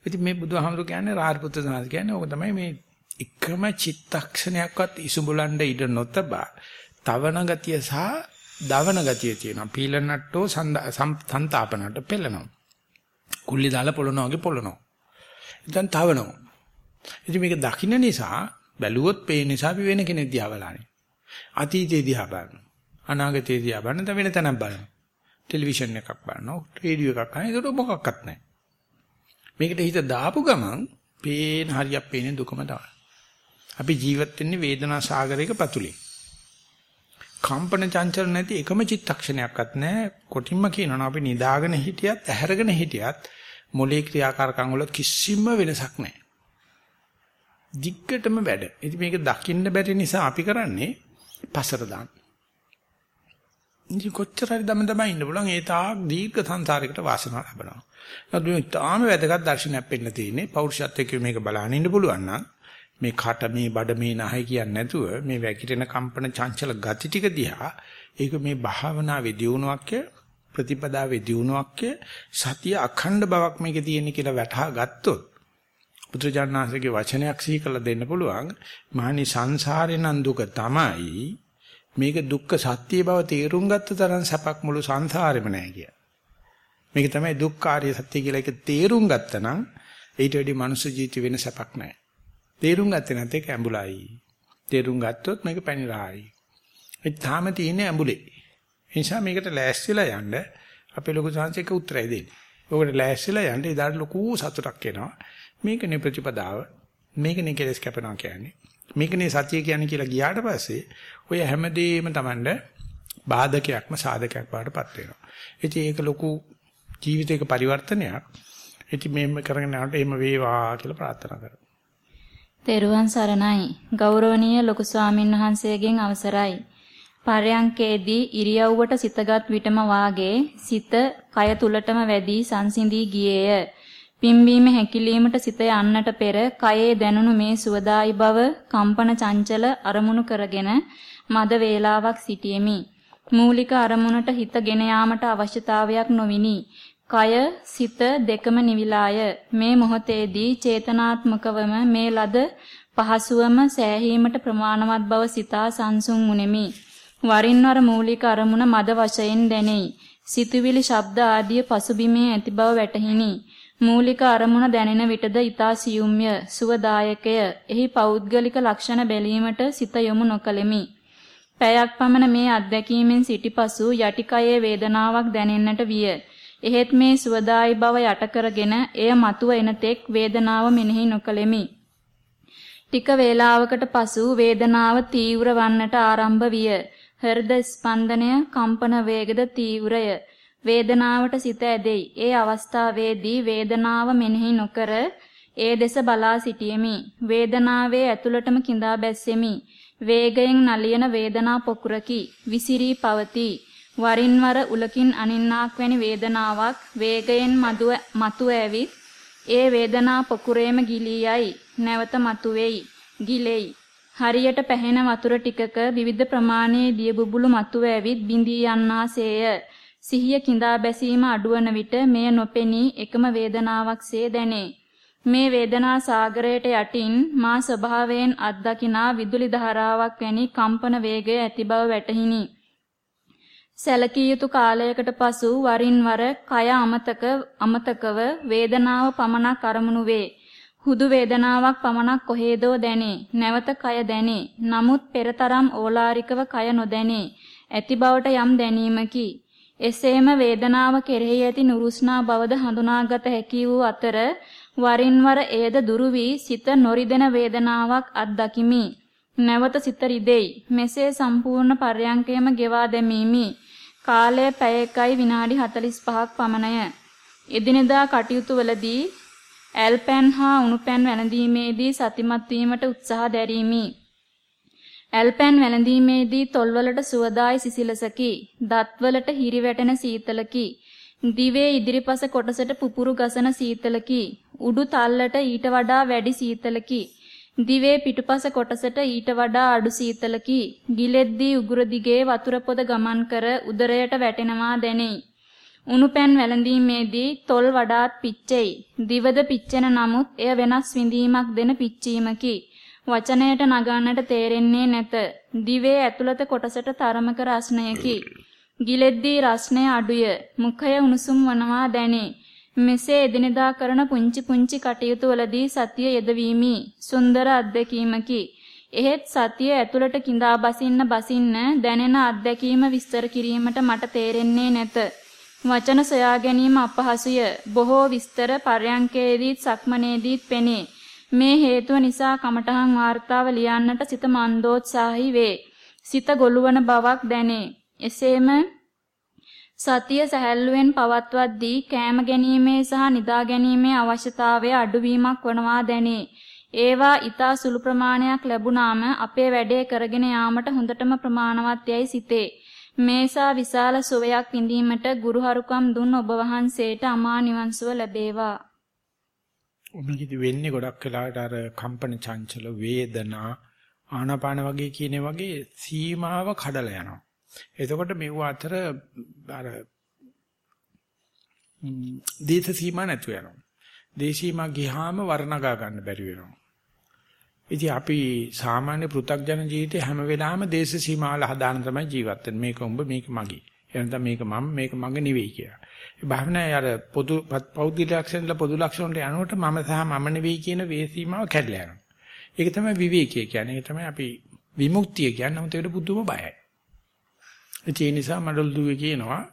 S1: ඉතින් මේ බුදුහාමුදුරු කියන්නේ රාහපුත්‍ර සමාධි කියන්නේ ඕක තමයි මේ එකම චිත්තක්ෂණයක්වත් ඉසුඹලන්න ඉඩ නොතබා තවන ගතිය සහ දවන ගතිය තියෙනවා. පීලනට්ටෝ සන්තාපනට පෙළනවා. කුල්ලි දාලා පොළනවා වගේ පොළනවා. දැන් තවනවා. ඉතින් මේක දකින්න නිසා බැලුවොත් පේන නිසා අපි වෙන කෙනෙක් දිහා බලන්නේ. අතීතයේ දිහා බලනවා. අනාගතයේ දිහා බලන වෙන තැනක් බලනවා. ටෙලිවිෂන් එකක් බලනවා, රේඩියෝ එකක් අහනවා. ඒක මොකක්වත් නැහැ. මේකට හිත දාපු ගමන් පේන හරියක් පේන දුකම තමයි. අපි ජීවත් වෙන්නේ වේදනා සාගරයක පතුලේ. කම්පන චංචල නැති එකම චිත්තක්ෂණයක්වත් නැහැ. කොටින්ම කියනවා අපි නිදාගෙන හිටියත්, ඇහැරගෙන හිටියත් මොලේ ක්‍රියාකාරකම් වල කිසිම වෙනසක් නැහැ. දිග්ගටම වැඩ. ඉතින් මේක දකින්න බැරි නිසා අපි කරන්නේ පසර දාන්න. ඉතින් කොච්චර හරි දම දම ඉන්න පුළුවන් ඒ තාක් දීර්ඝ සංසාරයකට වාසනාව ලැබෙනවා. නමුත් මේ තාම වැදගත් දර්ශනයක් පෙන්න තියෙන්නේ පෞරුෂත්වයේ මේක බලන්න ඉන්න පුළුවන් නම් මේ කට මේ බඩ මේ නහය කියන්නේ නැතුව මේ වැකිරෙන කම්පන චංචල ගති ටික දිහා ඒක මේ භාවනාවේ දියුණුවක් ප්‍රතිපදාවේ දියුණුවක් සතිය අඛණ්ඩ බවක් මේකේ තියෙන කියලා වැටහා ගත්තොත් බුදුජානනාංශගේ වචනයක් සිහි කරලා දෙන්න පුළුවන් මහනි සංසාරේ නම් දුක තමයි මේක දුක්ඛ සත්‍ය බව තේරුම් ගත්ත තරම් සැපක් මුළු සංසාරෙම නැහැ කිය. මේක තමයි දුක්ඛාරිය සත්‍ය කියලා එක තේරුම් ගත්තනම් ඊට වැඩි මනුෂ්‍ය ජීවිත වෙන සැපක් නැහැ. තේරුම් ගත්තේ නැත්නම් ඒක ඇඹුලයි. තේරුම් ගත්තොත් මේක පැනිරායි. ඒ තාම තියෙන්නේ ඇඹුලේ. ඒ නිසා මේකට ලෑස්තිලා යන්න අපේ ලොකු සංසයක උත්තරය දෙන්නේ. ඔකට ලෑස්තිලා යන්න ඉදාට ලොකු සතුටක් එනවා. මේකනේ ප්‍රතිපදාව. මේකනේ කෙලස් කැපනවා කියන්නේ. මේකනේ සතිය කියන්නේ කියලා ගියාට පස්සේ ඔය හැමදේම Tamand බාධකයක්ම සාධකයක් බවටපත් වෙනවා. ඉතින් ඒක ලොකු ජීවිතයක පරිවර්තනයක්. ඉතින් මේම කරගෙන යනකොට එහෙම වේවා කියලා ප්‍රාර්ථනා කරමු.
S2: තෙරුවන් සරණයි. ගෞරවනීය ලොකු ස්වාමින් වහන්සේගෙන් අවසරයි. පරයන්කේදී ඉරියව්වට සිතගත් විටම වාගේ සිත කය තුලටම වැඩි සංසිඳී ගියේය. පිම්බීම හැකිලීමට සිත යන්නට පෙර කයේ දැනුණු මේ සුවදායි බව කම්පන චංචල අරමුණු කරගෙන මද වේලාවක් සිටියෙමි. මූලික අරමුණට හිත ගෙන යාමට අවශ්‍යතාවයක් නොවිනි. කය සිත දෙකම නිවිලාය. මේ මොහොතේදී චේතනාත්මකවම මේ ලද පහසුවම සෑහීමට ප්‍රමාණවත් බව සිතා සංසුන් උනේමි. වරින් වර මූලික අරමුණ මද වශයෙන් දැනෙයි. සිතුවිලි ශබ්ද ආදී පසුබිමේ ඇති බව වැටහිනි. මූලික අරමුණ දැනෙන විටද ඊතා සියුම්ය, සුවදායකය. එහි පෞද්ගලික ලක්ෂණ බැලීමට සිත යොමු නොකලෙමි. පැයක් පමණ මේ අත්දැකීමෙන් සිටිපසු යටිකයේ වේදනාවක් දැනෙන්නට විය. එහෙත් මේ සුවදායි බව යට කරගෙන එය මතුව එන තෙක් වේදනාව මෙනෙහි නොකලෙමි. ටික වේලාවකට පසු වේදනාව තීව්‍ර වන්නට ආරම්භ විය. හෘද ස්පන්දනය කම්පන වේගද තීව්‍රය. වේදනාවට සිත ඇදෙයි. ඒ අවස්ථාවේදී වේදනාව මෙනෙහි නොකර ඒ දෙස බලා සිටියෙමි. වේදනාවේ ඇතුළටම කිඳා බැස්සෙමි. වේගයෙන් නලියන වේදනා පොකුරකි. විසිරී පවතී. වරින් වර උලකින් අනින්නාක් වැනි වේදනාවක් වේගයෙන් මතුව ඇවිත් ඒ වේදනා පොකුරේම ගිලී යයි. නැවත මතුවේයි. ගිලෙයි. හරියට පැහෙන වතුර ටිකක විවිධ ප්‍රමාණයේ දිය බුබුලු මතුව ඇවිත් බිඳී යන්නාසේය. සිහිය කිඳා බැසීම අඩුවන විට මෙය නොපෙනී එකම වේදනාවක්සේ දැනේ. මේ වේදනා සාගරයට යටින් මා ස්වභාවයෙන් අත්දකිනා විදුලි ධාරාවක් වැනි කම්පන වේගය ඇති බව වැටහිනි. සැලකිය යුතු කාලයකට පසු වරින් වර කය අමතක අමතකව වේදනාව පමණක් අරමුණු වේ. හුදු වේදනාවක් පමණක් කොහේදෝ දැනේ. නැවත කය දැනේ. නමුත් පෙරතරම් ඕලාරිකව කය නොදැනේ. ඇති බවට යම් දැනීමකි. එසේම වේදනාව කෙරෙහි ඇති නුරුස්නා බවද හඳුනාගත හැකි වූ අතර වරින් වර එයද දුරු වී සිත නොරිදෙන වේදනාවක් අත්දකිමි. නැවත සිත රිදෙයි. මෙසේ සම්පූර්ණ පර්යංකයම ගෙවා දැමීමි. කාලය පැය 1යි විනාඩි 45ක් පමණය. එදිනෙදා කටයුතු වලදී ඇල්පැන් හා උණුපැන් වැළඳීමේදී සතිමත් වීමට උත්සාහ දැරීමි. ඇල්පැන් වැළඳීමේදී තොල්වලට සුවදායි සිසිලසකි. දත්වලට හිරි වැටෙන සීතලකි. දිවේ ඉදිරිපස කොටසට පුපුරු ගසන සීතලකි. උඩු තල්ලට ඊට වඩා වැඩි සීතලකි. දිවේ පිටුපස කොටසට ඊට වඩා අඩු සීතලකි. ගිලෙද්දී උගුර දිගේ වතුර පොද ගමන් කර උදරයට වැටෙනවා දැනේ. උණුපැන් වැළඳීමේදී තොල් වඩාත් පිච්චෙයි. දිවද පිච්චෙන නමුත් එය වෙනස් විඳීමක් දෙන පිච්චීමකි. වචනයට නගන්නට තේරෙන්නේ නැත. දිවේ ඇතුළත කොටසට තරමක රස්නයකි. ගිලෙද්දී රස්නය අඩුය. මුඛය උණුසුම් වනවා දැනේ. මෙසේ එදිනෙදා කරන පුංචි පුංචි කටයුතු වලදී සතිය යෙදවීමි. සුන්දර අත්දැකීමකි. එහෙත් සතිය ඇතුළට கிඳා බසින්න බසින්න දැනෙන අත්දැකීම විස්තර කිරීමට මට තේරෙන්නේ නැත. වචන සොයා ගැනීම අපහසුය. බොහෝ විස්තර පර්යංකේදීත් සක්මනේදීත් පෙනේ. මේ හේතුව නිසා කමඨහන් වාර්තාව ලියන්නට සිත මන්දෝත්සාහී වේ. සිත ගොළුවන බවක් දැනේ. එසේම සතිය සැහැල්ලුවෙන් පවත්වද්දී කෑම ගැනීමේ සහ නිදා ගැනීමේ අවශ්‍යතාවය අඩුවීමක් වනවා දැනේ. ඒවා ඊතා සුළු ප්‍රමාණයක් ලැබුණාම අපේ වැඩේ කරගෙන යාමට හොඳටම ප්‍රමාණවත් යයි සිතේ. මේසා විශාල සුවයක් විඳීමට ගුරුහරුකම් දුන් ඔබ වහන්සේට අමා නිවන්සුව ලැබේවා.
S1: ඔබනිකදී වෙන්නේ ගොඩක් වෙලාවට අර කම්පන චංචල වේදනා ආනාපාන වගේ කියන වගේ සීමාව කඩලා යනවා. එතකොට මෙව අතර අර දේශ සීමා නැතු වෙනවා. දේශීමා ගියාම වර්ණගා ගන්න බැරි වෙනවා. ඉතින් අපි සාමාන්‍ය පෘථග්ජන ජීවිතේ හැම වෙලාවෙම දේශ සීමාවල හදාන තමයි ජීවත් වෙන්නේ. මේක උඹ මේක මගේ. එහෙනම් මේක මම මේක මගේ නෙවෙයි කියලා. ඒ භාවනාවේ අර පොදු පෞද්ගලික ලක්ෂණ වල පොදු ලක්ෂණ වලට යනකොට මම සහ මම නෙවෙයි කියන වේ සීමාව කැඩලා යනවා. ඒක තමයි විවේකී කියන්නේ. ඒක තමයි අපි විමුක්තිය කියන්නේ. නමුත් ඒකට පුදුම බයයි. ඒ නිසා මඩල් දුවේ කියනවා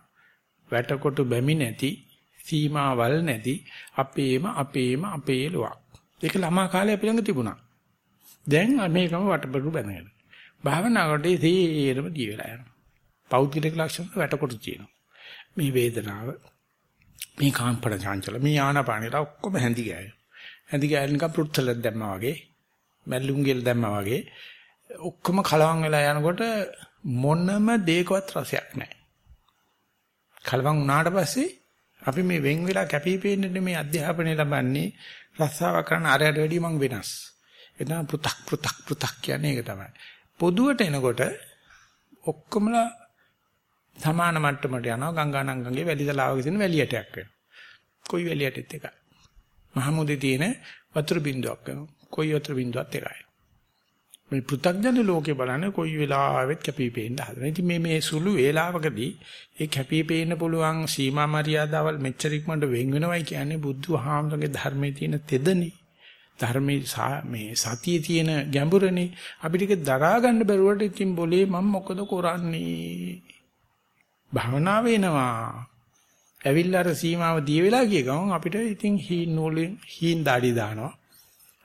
S1: වැටකොටු බැමි නැති සීමාවල් නැති අපේම අපේම අපේ ලොවක්. ඒක ළමා කාලේ අපි ළඟ තිබුණා. දැන් මේකම වටබඩු බැනගෙන. භාවනාවට තේරම දී වෙලා යනවා. පෞද්ගලික ලක්ෂණ වැටකොටු තියෙනවා. මේ වේදනාව මේ කාම්පන චංචල මේ ආනාපානෙට ඔක්කොම හැඳි ගෑය. හැඳි ගෑල නිකන් පුරුත්තලක් දැම්මා වගේ මැල්ලුම් ගෙල් දැම්මා වගේ ඔක්කොම කලවම් වෙලා යනකොට මොනම දෙයකවත් රසයක් නැහැ. කලවම් වුණාට පස්සේ අපි මේ වෙන් වෙලා කැපිපෙන්නේ මේ අධ්‍යාපනය ලබන්නේ රස්සාව කරන අරයට වැඩිය මං වෙනස්. ඒ තමයි පෘ탁 පෘ탁 පෘ탁 කියන්නේ ඒක තමයි. පොදුවට එනකොට ඔක්කොමලා සමාන මට්ටමට යනවා ගංගානංගගේ වැලි තලාවක තියෙන වැලියටයක් වෙනවා. කොයි වෙලියටත් එකයි. මහමුදේ තියෙන වතුර බින්දුවක් වෙනවා. කොයි වතුර බින්දුවත් එකයි. මේ පෘථග්ජන ලෝකේ බලන්නේ කොයි වෙලාවෙත් කැපිපේන්න හදන. ඉතින් මේ මේ සුළු වේලාවකදී ඒ කැපිපේන්න පුළුවන් සීමා මරියාදාවල් මෙච්චර ඉක්මනට වෙන් වෙනවයි කියන්නේ බුදුහාමරගේ ධර්මයේ තියෙන තෙදනේ. ධර්මයේ මේ සතියේ තියෙන ගැඹුරනේ අපිට ඒක දරා ගන්න බැරුවට ඉතින් બોලේ මම මොකද කරන්නේ? භවනා වෙනවා. ඇවිල්ලා අර සීමාව දිය වෙලා ගිය ගමන් අපිට ඉතින් හීන් නූලෙන් හීන් දාඩි දානවා.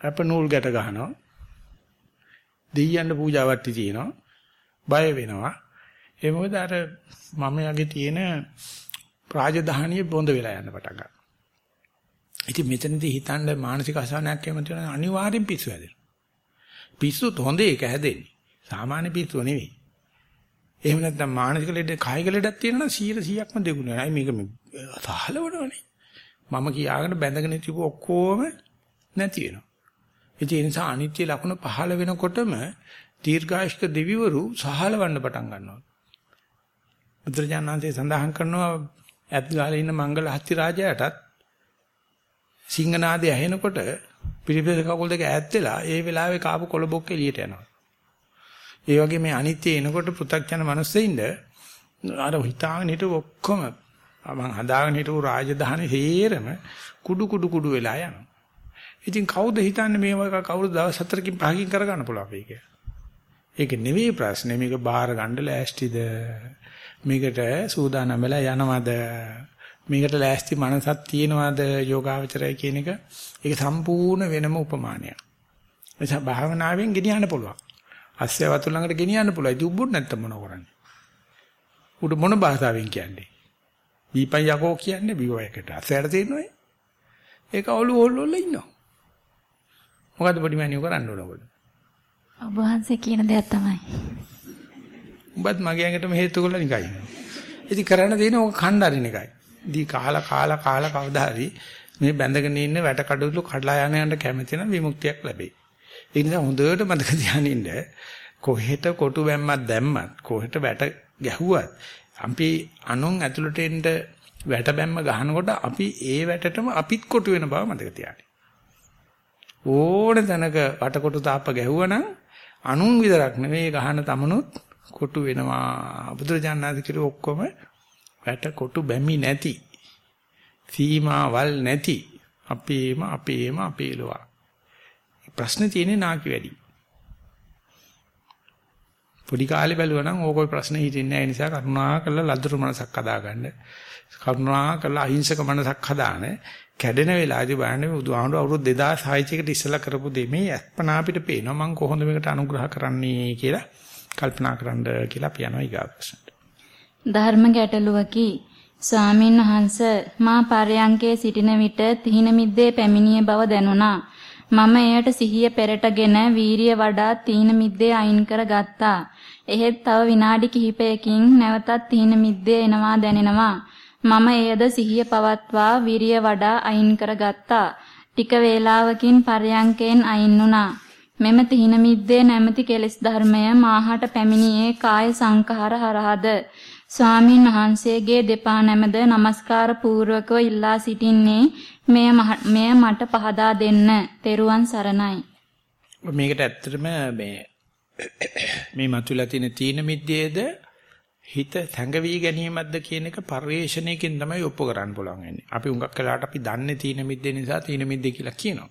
S1: අප නූල් ගැට ගන්නවා. දෙයියන්ට පූජාවට්ටි තියෙනවා. බය වෙනවා. ඒ මොකද අර මම යගේ තියෙන රාජධානිය බොඳ වෙලා යන්න පටන් ගන්නවා. ඉතින් මෙතනදී හිතන්න මානසික අසහනයක් එහෙම තියෙන අනිවාර්යෙන් පිස්සු හැදෙනවා. පිස්සුත් හොඳ එක හැදෙන්නේ. සාමාන්‍ය පිස්සුව නෙවෙයි. එහෙම නැත්නම් මානසික ලෙඩ කායික ලෙඩක් තියෙනවා 100%ක්ම දෙගුණ වෙනවා. මේක මේ සහලවනවනේ. මම කියාගෙන බැඳගෙන තිබු ඔක්කොම නැති වෙනවා. ඒ නිසා අනිත්‍ය ලක්ෂණ පහළ වෙනකොටම දීර්ඝායුෂ්ක දෙවිවරු සහලවන්න පටන් ගන්නවා. බුදුරජාණන්සේ සඳහන් කරනවා ඇත් ගාලේ ඉන්න මංගල හත්ති රාජයාටත් සිංහනාදය ඇහෙනකොට පිළිපෙල කකුල් දෙක ඈත් වෙලා ඒ වෙලාවේ කාපු කොළබොක්ක එළියට යනවා. ඒ වගේ මේ අනිත්‍ය එනකොට පෘථග්ජන මිනිස්සෙින්ද අර හිතාගෙන හිටු ඔක්කොම මම හදාගෙන හිටු රාජධානි හේරම කුඩු කුඩු කුඩු වෙලා යනවා. ඉතින් කවුද හිතන්නේ මේව කවුරු දවස් හතරකින් පහකින් කරගන්න පුළුවන් වෙයි කියලා. ඒක නෙවෙයි ප්‍රශ්නේ මේක බාහිර ගන්න ලෑස්තිද? මේකට සූදානම් වෙලා යනවද? මේකට ලෑස්ති මනසක් තියනවාද යෝගාවචරය කියන එක ඒක සම්පූර්ණ වෙනම උපමානයක්. එනිසා භාවනාවෙන් ගෙනියන්න පුළුවන්. අස්සය වතුර ළඟට ගෙනියන්න පුළුවන්. ඉතින් උඹුත් නැත්තම් මොනව කරන්නේ? උඩ මොන භාෂාවෙන් කියන්නේ? බීපන් යකෝ කියන්නේ බිවයකට. අස්සයට තේරෙනවයි. ඒක ඔලු ඔල්ලොල්ල ඉන්නවා. මොකද්ද පොඩි මෑනියෝ කරන්න ඕන ඔයගොල්ලෝ?
S2: ඔබ වහන්සේ කියන දේ තමයි.
S1: උඹත් මගේ ඇඟටම හේතු කරලා නිකයි. ඉතින් කරන්න දෙන්නේ ඕක කණ්ඩාරින එකයි. දී කාලා කාලා කාලා කවදා හරි මේ බැඳගෙන ඉන්න වැට කඩළු කඩලා යන යන කැමති නම් විමුක්තියක් ලැබෙයි. ඒ නිසා හොඳට මතක තියානින්න කොහෙට කොටු බැම්මක් දැම්මත් කොහෙට වැට ගැහුවත් අපි අනුන් ඇතුළට එන්න වැට බැම්ම ගහනකොට අපි ඒ වැටටම අපිත් කොටු වෙන බව මතක තියාගන්න. ඕන තැනක වටකොටු තාප්ප ගැහුවනම් අනුන් විතරක් නෙවෙයි ගහන තමනුත් කොටු වෙනවා. බුදුරජාණන් වහන්සේ කිව්ව ඔක්කොම වැට කොටු බැමි නැති සීමාවල් නැති අපේම අපේම අපේලවා ප්‍රශ්නේ තියෙන්නේ නාකි වැඩි. පොඩි කාලේ බැලුවා නම් ඕකෝයි ප්‍රශ්නේ හිටින්නේ නැහැ. ඒ නිසා කරුණා කරලා ලදරු මනසක් හදාගන්න. කරුණා කරලා අහිංසක මනසක් හදාන. කැඩෙන වෙලාවදී බලන්නේ බුදුහාමුදුරුවෝ අවුරුදු 2600 කට ඉස්සෙල්ලා කරපු දෙ මේ අත්පනා අපිට පේනවා. මම කොහොමද මේකට අනුග්‍රහ කරන්නේ කියලා කල්පනා කරන්න කියලා අපි යනවා ඊගා ප්‍රශ්නට.
S2: ධර්ම ගැටලුවකි. ස්වාමින් වහන්ස මා පරයන්කේ සිටින විට තිහින මිද්දේ පැමිණිය බව දැනුණා. මම එයට සිහිය පෙරටගෙන වීරිය වඩා තීන මිද්දේ අයින් කර ගත්තා. එහෙත් තව විනාඩි කිහිපයකින් නැවතත් තීන මිද්දේ එනවා දැනෙනවා. මම එයද සිහිය පවත්වා විරිය වඩා අයින් කර ගත්තා. ටික වේලාවකින් පරයන්කෙන් අයින් වුණා. මෙම තීන මිද්දේ නැමැති කෙලෙස් ධර්මය මාහට පැමිණියේ කාය සංඛාර හරහද ස්වාමින් වහන්සේගේ දෙපා නැමද নমස්කාර පූර්වකව ඉල්ලා සිටින්නේ මෙය මෙය මට පහදා දෙන්න. තෙරුවන් සරණයි.
S1: මේකට ඇත්තටම මේ මේ මතුවලා තියෙන තීන මිද්දේද හිත තැඟවි ගැනීමක්ද කියන එක පරිේශණයකින් තමයි ඔප්පු කරන්න පුළුවන් වෙන්නේ. අපි උඟක් කළාට අපි දන්නේ තීන මිද්දේ නිසා තීන මිද්දේ කියලා කියනවා.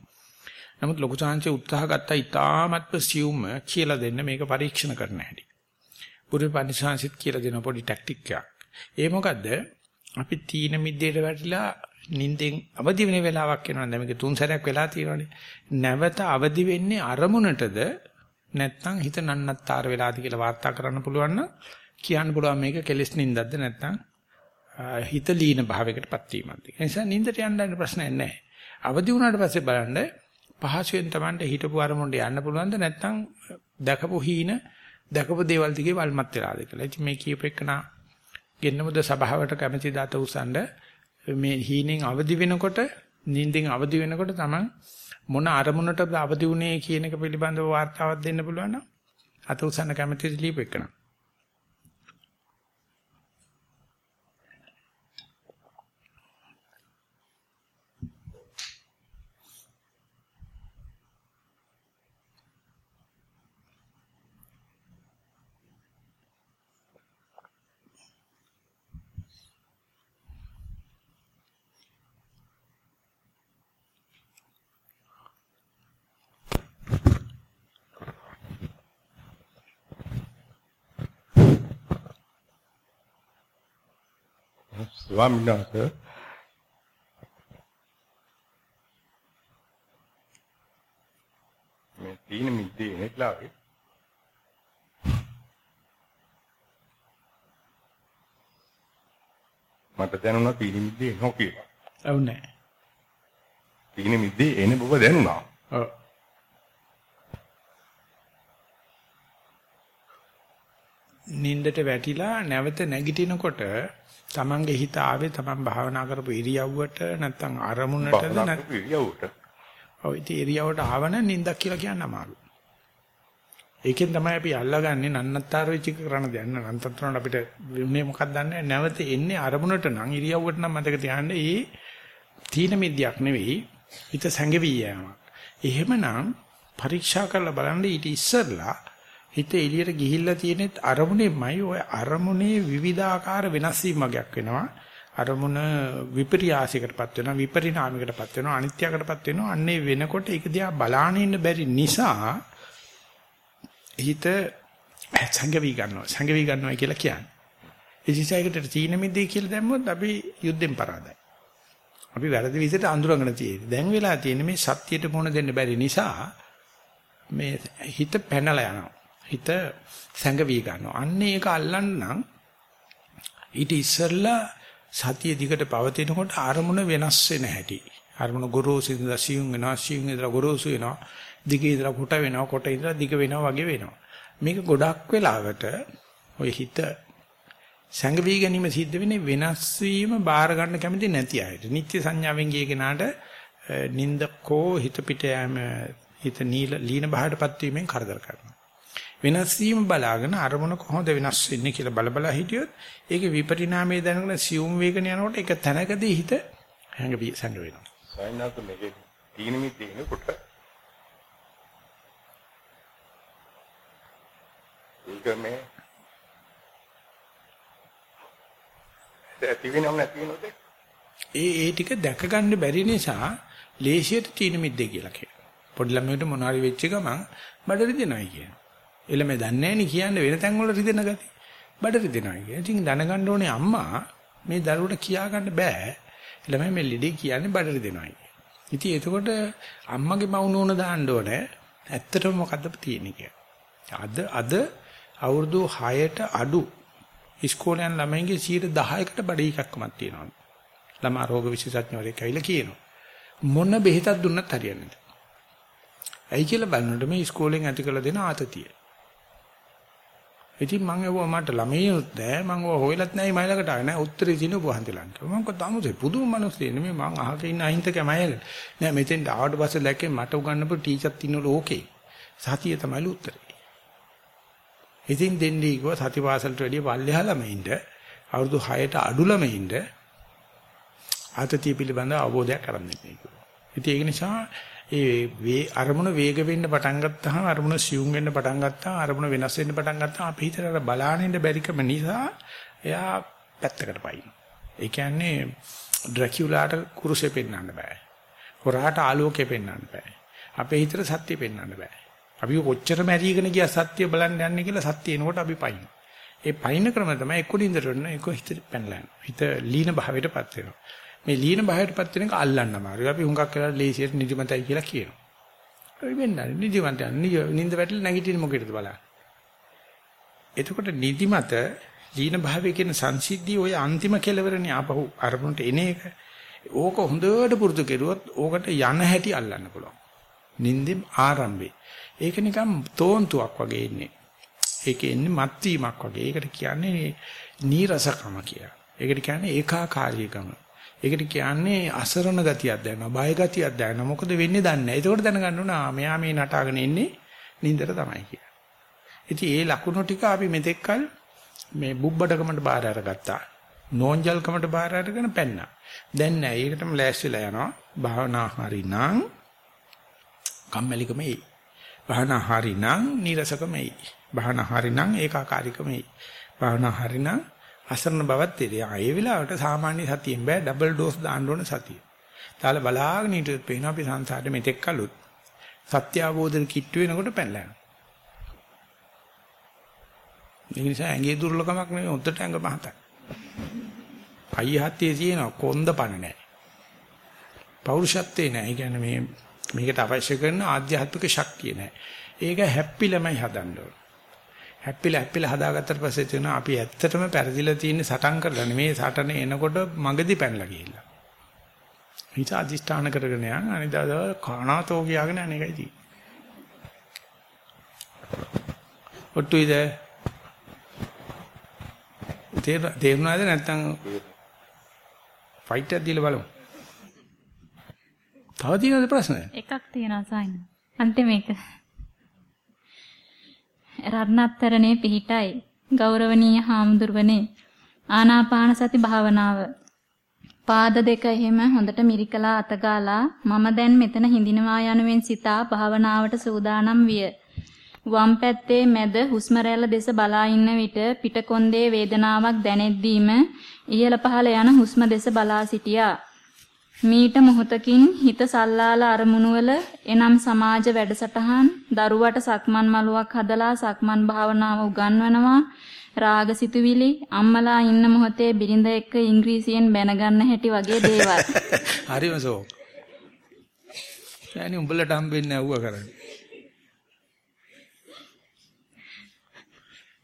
S1: නමුත් ලොකු chance උත්සාහ ගත්තා ඉතාමත්ම සියුම්ම කියලා දෙන්න මේක පරීක්ෂණ කරන්න හැටි. බුදු පරිශාංශිත් කියලා දෙන පොඩි ටැක්ටික් එකක්. ඒ මොකද්ද? අපි තීන මිද්දේට වැටිලා නිින්දෙන් අවදි වෙන වෙලාවක් එනවා. දැන් මේක තුන් සැරයක් වෙලා තියෙනවානේ. නැවත අවදි වෙන්නේ අරමුණටද නැත්නම් හිත නන්නත්තර වෙලාද කියලා වාර්තා කරන්න පුළුවන් නම් කියන්න පුළුවන් මේක කෙලස් නින්දක්ද නැත්නම් හිත ලීන භාවයකටපත් වීමක්ද. ඒ නිසා නින්දට යන්න ප්‍රශ්නයක් නැහැ. අවදි වුණාට පස්සේ බලන්න පහසුවෙන් Tamanට හිතපු අරමුණට යන්න පුළුවන්ද නැත්නම් දැකපු හීන දැකපු දේවල් දිගේ වල්මත් වෙලාද කියලා. ඉතින් මේ කියූප එකනා ගෙන්නමුද සභාවට කැමැති දාත උසන්ඩ මේ හීනෙන් අවදි වෙනකොට නිින්දෙන් අවදි වෙනකොට තමන් මොන අරමුණටද අවදි වුනේ කියන එක පිළිබඳව වාර්තාවක් දෙන්න පුළුවන් නම් අත උසන්න කැමැති ලියපු එකනා.
S4: ස්වාමීන් වහන්සේ මේ තීන මිද්දේ නෙట్లాවේ මට දැනුණා තීන මිද්දේ එනවා කියලා.
S1: ඔව් නෑ.
S4: තීන මිද්දේ එන බව දැනුණා.
S1: ඔව්. නින්දට වැටිලා නැවත නැගිටිනකොට තමන්ගේ හිත ආවේ තමන් භාවනා කරපු ඉරියව්වට නැත්නම් අරමුණටද නැත්නම්
S4: ඉරියව්වට.
S1: ඔව් ඉතින් ඉරියව්වට ආවන නින්දක් කියලා කියන්න අමාරුයි. ඒකෙන් තමයි අපි අල්ලගන්නේ නන්නත්තර වෙච්ච කරන දෙයක් නෑ. නන්නතරණ අපිට මේ මොකක්ද දන්නේ නැවත එන්නේ අරමුණට නම් ඉරියව්වට නම් මතක තියාගන්න ඒ තීන මිද්‍යක් නෙවෙයි හිත සැඟවි යෑමක්. එහෙමනම් පරීක්ෂා කරලා බලන්න ඊට ඉස්සෙල්ලා හිත එළියට ගිහිල්ලා තියෙනෙත් අරමුණෙමයි ওই අරමුණේ විවිධාකාර වෙනස් වීම වගේක් වෙනවා. අරමුණ විපර්යාසයකටපත් වෙනවා විපරිණාමයකටපත් වෙනවා අනිත්‍යයකටපත් වෙනවා අන්නේ වෙනකොට ඒක දිහා බලාගෙන ඉන්න බැරි නිසා හිත සංගවි ගන්නවා සංගවි ගන්නවා කියලා කියන්නේ. ඒ නිසා ඒකට තීන මිද්දේ කියලා දැම්මොත් අපි යුද්ධෙන් පරාදයි. අපි වැරදි විදිහට අඳුරගෙන තියෙන්නේ. දැන් වෙලා තියෙන්නේ මේ සත්‍යයට මුහුණ දෙන්න බැරි නිසා මේ හිත පැනලා යනවා. හිත සංගවි ගන්නවා. අන්න ඒක අල්ලන්න නම් ඊට ඉස්සෙල්ලා සතිය දිගට පවතිනකොට අරමුණ වෙනස් වෙන හැටි. අරමුණ ගොරෝසු ඉඳලා සියුම් වෙනවා, සියුම් ඉඳලා ගොරෝසු වෙනවා, දිගේ ඉඳලා කොට වෙනවා, කොට ඉඳලා දිග වෙනවා වගේ වෙනවා. මේක ගොඩක් වෙලාවට ඔය හිත සංගවි ගැනීම සිද්ධ වෙන්නේ වෙනස් වීම බාර ගන්න කැමති නැති අයට. නිත්‍ය සංඥාවෙන් ගිය කෙනාට නින්දකෝ හිත පිට යෑම හිත නීල ලීන බහටපත් වීමෙන් කරදර කරනවා. වෙනස් වීම බලාගෙන අරමුණ කොහොමද වෙනස් වෙන්නේ කියලා බල බල හිටියොත් ඒකේ විපරිණාමය දැනගෙන සියුම් වේගන යනකොට ඒක තැනකදී හිත හැංගවි සංග වෙනවා.
S4: සයින්නාත් මේකේ තීන මිද්දේ එනකොට ඒක මේ ඇති වෙනව නැති වෙනවද?
S1: ඒ ඒ ටික දැක ගන්න බැරි නිසා ලේසියට තීන මිද්දේ කියලා කියනවා. පොඩි ළමයට මොනවාරි වෙච්ච ගමන් බඩ රිදෙනවයි කියනවා. එළමෙ දන්නේ නැහැ නේ කියන්නේ වෙන තැන් වල රිදෙන ගති. බඩ රිදෙනවා කියන්නේ. ඉතින් දැනගන්න ඕනේ අම්මා මේ දරුවට කියා ගන්න බෑ. ළමයි මේ ලෙඩේ කියන්නේ බඩ රිදෙනවා කියන්නේ. ඉතින් එතකොට අම්මගේ මවුන උන දාන්න ඕනේ. ඇත්තටම මොකද්ද තියෙන්නේ කියලා. අද අද අවුරුදු 6ට අඩු ඉස්කෝලේ යන ළමයින්ගේ 10%කට බඩේ එකක්මක් තියෙනවා. ළමා රෝග විශේෂඥවරයෙක් ඇවිල්ලා කියනවා. මොන බෙහෙතක් දුන්නත් හරියන්නේ නැහැ. ඇයි කියලා බලනකොට මේ ඉස්කෝලෙන් ඇති කළ දෙන ආතතිය. ඉතින් මම ඒව මට ළමයිනුත් නෑ. මම ඕව හොයලත් නෑ මයි ළඟට ආවේ නෑ. උත්තරේ දිනු පහන්තිලන්ට මම කිව්වා තමුසේ පුදුම මිනිස්සු නෙමෙයි මම අහක ඉන්න අහිංසක මයකට නෑ මෙතෙන් ආවට පස්සේ දැක්කේ මට උගන්නපු ටීචර්ත් ඉන්නවලු ඕකේ. සතිය තමයිලු උත්තරේ. ඉතින් දෙන්නේ කිව්වා සති වාසලට වැඩිය පල්ලෙහා ළමයින්ට අවුරුදු 6ට අඩු ළමයින්ට ආතතිය පිළිබඳ අවබෝධයක් කරන් දෙන්නේ කිව්වා ඉතින් ඒක නිසා ඒ වේ අරමුණ වේග වෙන්න පටන් ගත්තාම අරමුණ සියුම් වෙන්න පටන් ගත්තාම අරමුණ වෙනස් වෙන්න පටන් ගත්තාම අපි හිතට අර බලාගෙන ඉන්න බැරිකම නිසා එයා පැත්තකට පයින්. ඒ කියන්නේ ඩ්‍රැකියුලාට කුරුසේ පෙන්වන්න බෑ. හොරාට ආලෝකේ පෙන්වන්න බෑ. අපේ හිතට සත්‍ය පෙන්වන්න බෑ. අපි කොච්චර මැරිගෙන ගියා සත්‍ය බලන්න යන්නේ කියලා සත්‍ය එනකොට අපි පයින්. ඒ පයින් ක්‍රම තමයි එක්ක නින්දට යන එක්ක හිත පැනලා යනවා. හිත ලීන භාවයටපත් වෙනවා. මේ ලීන බහයටපත් වෙන එක අල්ලන්න අමාරුයි. අපි හුඟක් වෙලා ලේසියට නිදිමතයි කියලා කියනවා. ඒ වෙන්නේ නිදිමත නිින්ද වැටලා නැගිටින්න මොකේද බලන්න. එතකොට නිදිමත ලීන භාවයේ කියන සංසිද්ධිය ওই අන්තිම කෙලවරනේ ආපහු අරමුණට එන එක. ඕක හොඳට පුරුදු කෙරුවොත් ඕකට යන හැටි අල්ලන්න පුළුවන්. නිින්දෙන් ආරම්භේ. ඒක නිකන් තෝන්තුවක් වගේ ඉන්නේ. ඒකේ ඉන්නේ මත් වීමක් වගේ. ඒකට කියන්නේ නීරසකම කියලා. ඒකට කියන්නේ ඒකාකාරීකම. ඒකට කියන්නේ අසරණ ගතියක් දැනෙනවා, බය ගතියක් දැනෙනවා. මොකද වෙන්නේ දන්නේ නැහැ. ඒකෝට දැනගන්න ඕන ආ මෙයා මේ නටාගෙන ඉන්නේ නින්දට තමයි කියලා. ඉතින් ඒ ලකුණු ටික අපි මෙතෙක්කල් මේ බුබ්බඩකමට බාර අරගත්තා. නෝන්ජල්කමට බාර අරගෙන පැන්නා. දැන් නෑ. ඒකටම ලෑස්තිලා යනවා. භාවනා හරිනම් කම්මැලිකම එයි. භාවනා හරිනම් නීරසකම එයි. භාවනා හරිනම් ඒකාකාරීකම එයි. භාවනා හරිනම් අසරණ බවක් තේරෙයි. ඒ වෙලාවට සාමාන්‍ය සතියෙන් බෑ ඩබල් ඩෝස් දාන්න ඕන සතිය. තාල බලාගෙන හිටියොත් පේනවා අපි සංසාරේ මෙතෙක් කලුත් සත්‍ය අවබෝධන කිට්ටු වෙනකොට පැනලා යනවා. ඒ නිසා ඇඟේ දුර්ලභමක් නෙවෙයි හොද්දට ඇඟ මහතයි. පයිහත්තියේ තියෙන කොන්ද පණ නැහැ. පෞරුෂත්වේ නැහැ. ඒ කියන්නේ මේ මේකට අවශ්‍ය කරන ආධ්‍යාත්මික ශක්තිය නැහැ. ඒක හැප්පිලමයි හදන්න ඕන. හැප්පිලා හැප්පිලා හදාගත්තට පස්සේ තියෙන අපි ඇත්තටම පෙරදිලා තියෙන සටන් කරලා නෙමේ සටන එනකොට මගදී පැනලා ගිහිල්ලා. හිත අදිෂ්ඨාන කරගෙන යන් අනිදාද කනාතෝ කියාගෙන අනේකයි තියෙන්නේ. ඔට්ටුයිද? තේරුණාද නැත්නම් ෆයිට් එකක් දීලා බලමු. තව තියෙනවද ප්‍රශ්න?
S2: එකක් තියෙනවා සායන. අන්තිම එක. රත්නත්තරනේ පිහිටයි. ගෞරවනීය හාමුදුරුවනේ ආනාපාන සති භාවනාව පාද දෙක එහෙම හොඳට මිරිකලා අතගාලා මම දැන් මෙතන හිඳිනවා යනුවෙන් සිතා භාවනාවට සූදානම් විය. වම් පැත්තේ මැද හුස්ම දෙස බලා ඉන්න විට පිටකොන්දේ වේදනාවක් දැනෙද්දීම ඉහළ පහළ යන හුස්ම දෙස බලා සිටියා. මීට මොහොතකින් හිත සල්ලාල අරමුණුවල එනම් සමාජ වැඩසටහන් දරුවට සක්මන් මලුවක් හදලා සක්මන් භාවනාව උගන්වනවා රාගසිතුවිලි අම්මලා ඉන්න මොහොතේ බිරිඳ එක්ක ඉංග්‍රීසියෙන් බැනගන්න හැටි වගේ දේවල්. [laughs]
S1: හරිම සෝ. يعني උඹලට හම්බෙන්නේ නැවුව කරන්නේ.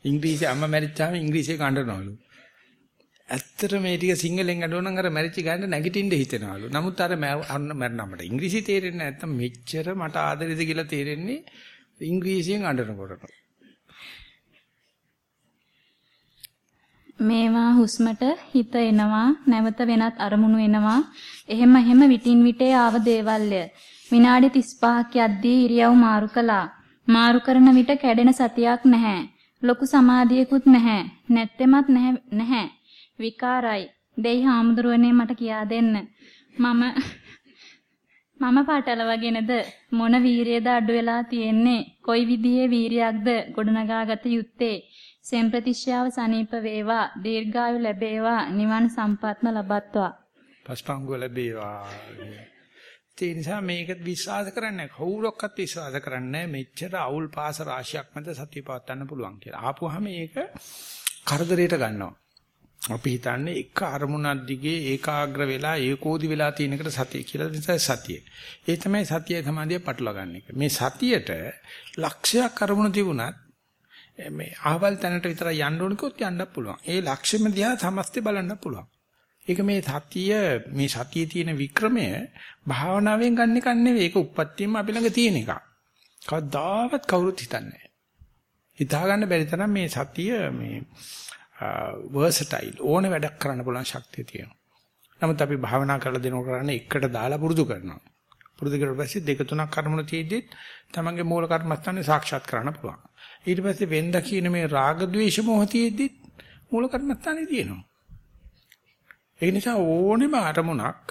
S1: ඉංග්‍රීසි අම්මා මැරිච්චාම ඉංග්‍රීසිය කඬනවලු. ඇත්තට මේ ටික සිංහලෙන් අඩුව නම් අර මැරිච්ච ගන්න නැගිටින්න හිතෙනවලු. නමුත් අර මැරනමට ඉංග්‍රීසි තේරෙන්නේ නැත්තම් මෙච්චර මට ආදරෙද කියලා තේරෙන්නේ ඉංග්‍රීසියෙන් අඬනකොට.
S2: මේවා හුස්මට හිත එනවා නැවත වෙනත් අරමුණු එනවා. එහෙම එහෙම විටින් විටේ ආව දේවල්ය. විනාඩි 35ක් යද්දී ඉරියව් මාරු කළා. මාරු කරන විට කැඩෙන සතියක් නැහැ. ලොකු සමාධියකුත් නැහැ. නැත්තෙමත් නැහැ. විකාරයි. දෙයි හාමුදුරුවනේ මට කියා දෙන්න. මම [laughs] මම පාටලවගෙනද මොන වීරියද අඩු වෙලා තියෙන්නේ? කොයි විදිහේ වීරියක්ද ගොඩනගාගත යුත්තේ? සෙම් ප්‍රතිශ්‍යාව සනීප වේවා දීර්ඝායු ලැබේවා නිවන් සම්පත්ම ලබත්වා.
S1: පස්පංගු ලැබේවා. ඒ නිසා මේක විශ්වාස කරන්නේ කවුරක්වත් විශ්වාස කරන්නේ මෙච්චර අවුල් පාස රාශියක් මැද සතිය පවත්වන්න පුළුවන් කියලා. ආපුවාම මේක කරදරයට ගන්නවා. අපි හිතන්නේ එක අරමුණක් දිගේ ඒකාග්‍ර වෙලා ඒකෝදි වෙලා තියෙන එකට සතිය කියලා නිසා සතිය. ඒ තමයි සතිය සමාධිය පටලවා ගන්න එක. මේ සතියට ලක්ෂයක් අරමුණු තිබුණත් මේ ආවල් තැනට විතරයි යන්න ඕන කිව්වොත් යන්නත් පුළුවන්. ඒ ලක්ෂෙම දිහා සමස්තය බලන්න පුළුවන්. ඒක මේ සතිය මේ සතියේ තියෙන වික්‍රමය භාවනාවෙන් ගන්න එක නෙවෙයි. ඒක උප්පත්තියම අපි ළඟ තියෙන එකක්. කවදාවත් කවුරුත් හිතන්නේ නැහැ. හිතා ගන්න බැරි තරම් මේ සතිය මේ වර්සටයිල් ඕන වැඩක් කරන්න පුළුවන් ශක්තිය තියෙනවා. නමුත් අපි භාවනා කරලා දෙනකොට කරන්නේ එකට දාලා පුරුදු කරනවා. පුරුදු කරලා පස්සේ දෙක තුනක් කර්මන තියෙද්දිත් තමන්ගේ මූල කර්මස්ථානේ සාක්ෂාත් කරන්න පුළුවන්. ඊට පස්සේ වෙන්ද කියන මේ රාග ద్వේෂ මොහතියෙද්දි මූල කර්මස්ථානේ තියෙනවා. ඒ නිසා ඕනෙම අරමුණක්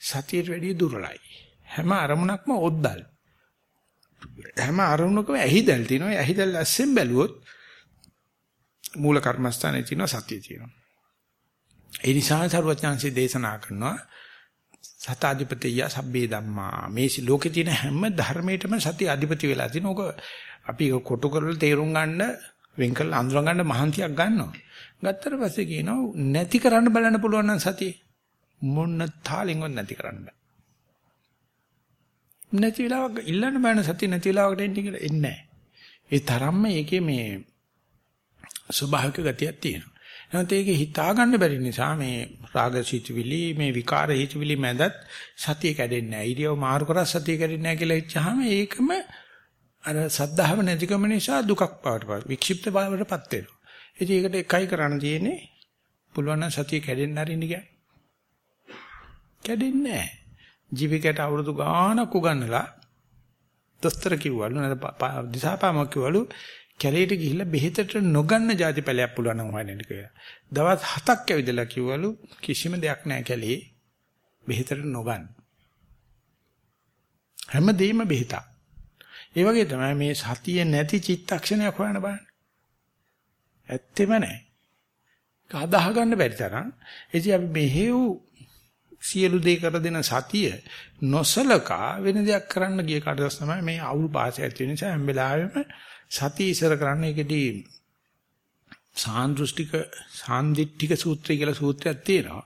S1: සතියට වැඩිය දුර්වලයි. හැම අරමුණක්ම ඔද්දල්. හැම අරමුණකම ඇහිදල් තියෙනවා. ඇහිදල් ඇස්සෙන් බැලුවොත් මූල කර්මස්ථානේ තියෙනවා සතිය තියෙනවා. ඒ නිසා සරුවඥාන්සේ දේශනා කරනවා සතාධිපතිය සබ්බේ ධම්මා මේ ලෝකේ තියෙන හැම ධර්මයකටම සතිය අධිපති වෙලා තියෙන. ඕක අපි කොටු කරලා තේරුම් ගන්න වෙන් කරලා අඳුර ගන්න මහන්තියක් ගන්නවා. ගත්තට පස්සේ කියනවා නැති කරන්න බලන්න පුළුවන් නම් සතිය මොන්න තාලෙන්වත් නැති කරන්න බෑ. නැති වෙලාවක ඉල්ලන්න බෑන සතිය නැති වෙලාවකට එන්නේ කියලා එන්නේ නැහැ. ඒ තරම්ම ඒකේ මේ ස්වභාවික ගතියක් තියෙනවා. එහෙනම් ඒක හිතා ගන්න බැරි නිසා මේ රාග සිතුවිලි මේ විකාර හිතුවිලි මැදත් සතිය කැඩෙන්නේ නැහැ. ඊරියව මාරු කරා සතිය කැඩෙන්නේ නැහැ කියලා හිතහම ඒකම අර සද්ධාව නැතිකම නිසා දුකක් බවටපත් වික්ෂිප්ත බවටපත් වෙනවා. ඉතින් ඒකට එකයි කරන්න තියෙන්නේ පුළුවන් නම් සතිය කැඩෙන්න අරින්න කියන්නේ. කැඩෙන්නේ නැහැ. ජීවිතයට අවුරුදු ගාණක් උගන්නලා දොස්තර කිව්වලු නැත්නම් දිසාපාමක් කිව්වලු කැලේට ගිහිල්ලා බෙහෙතට නොගන්න જાති පැලයක් පුළුවන් නම් හොයන්න කියලා. දවස් 7ක් ඇවිදලා කිව්වලු කිසිම දෙයක් නැහැ කැලේ බෙහෙතට නොගන්න. හැමදේම බෙහෙතක්. ඒ වගේ තමයි මේ සතිය නැති චිත්තක්ෂණයක් හොයන්න බලන්න. ඇත්තෙම නැහැ. හදාහ ගන්න බැරි තරම්. එදී අපි මෙහෙව් සියලු දේ කර දෙන සතිය නොසලකා වෙන දෙයක් කරන්න ගිය කඩස් තමයි මේ අවුල් පාසය ඇති වෙන නිසා හැම වෙලාවෙම සතිය ඉස්සර කරන්න ඒකෙදී සාන්දෘෂ්ටික සාන්දිට්ඨික සූත්‍රය කියලා සූත්‍රයක් තියෙනවා.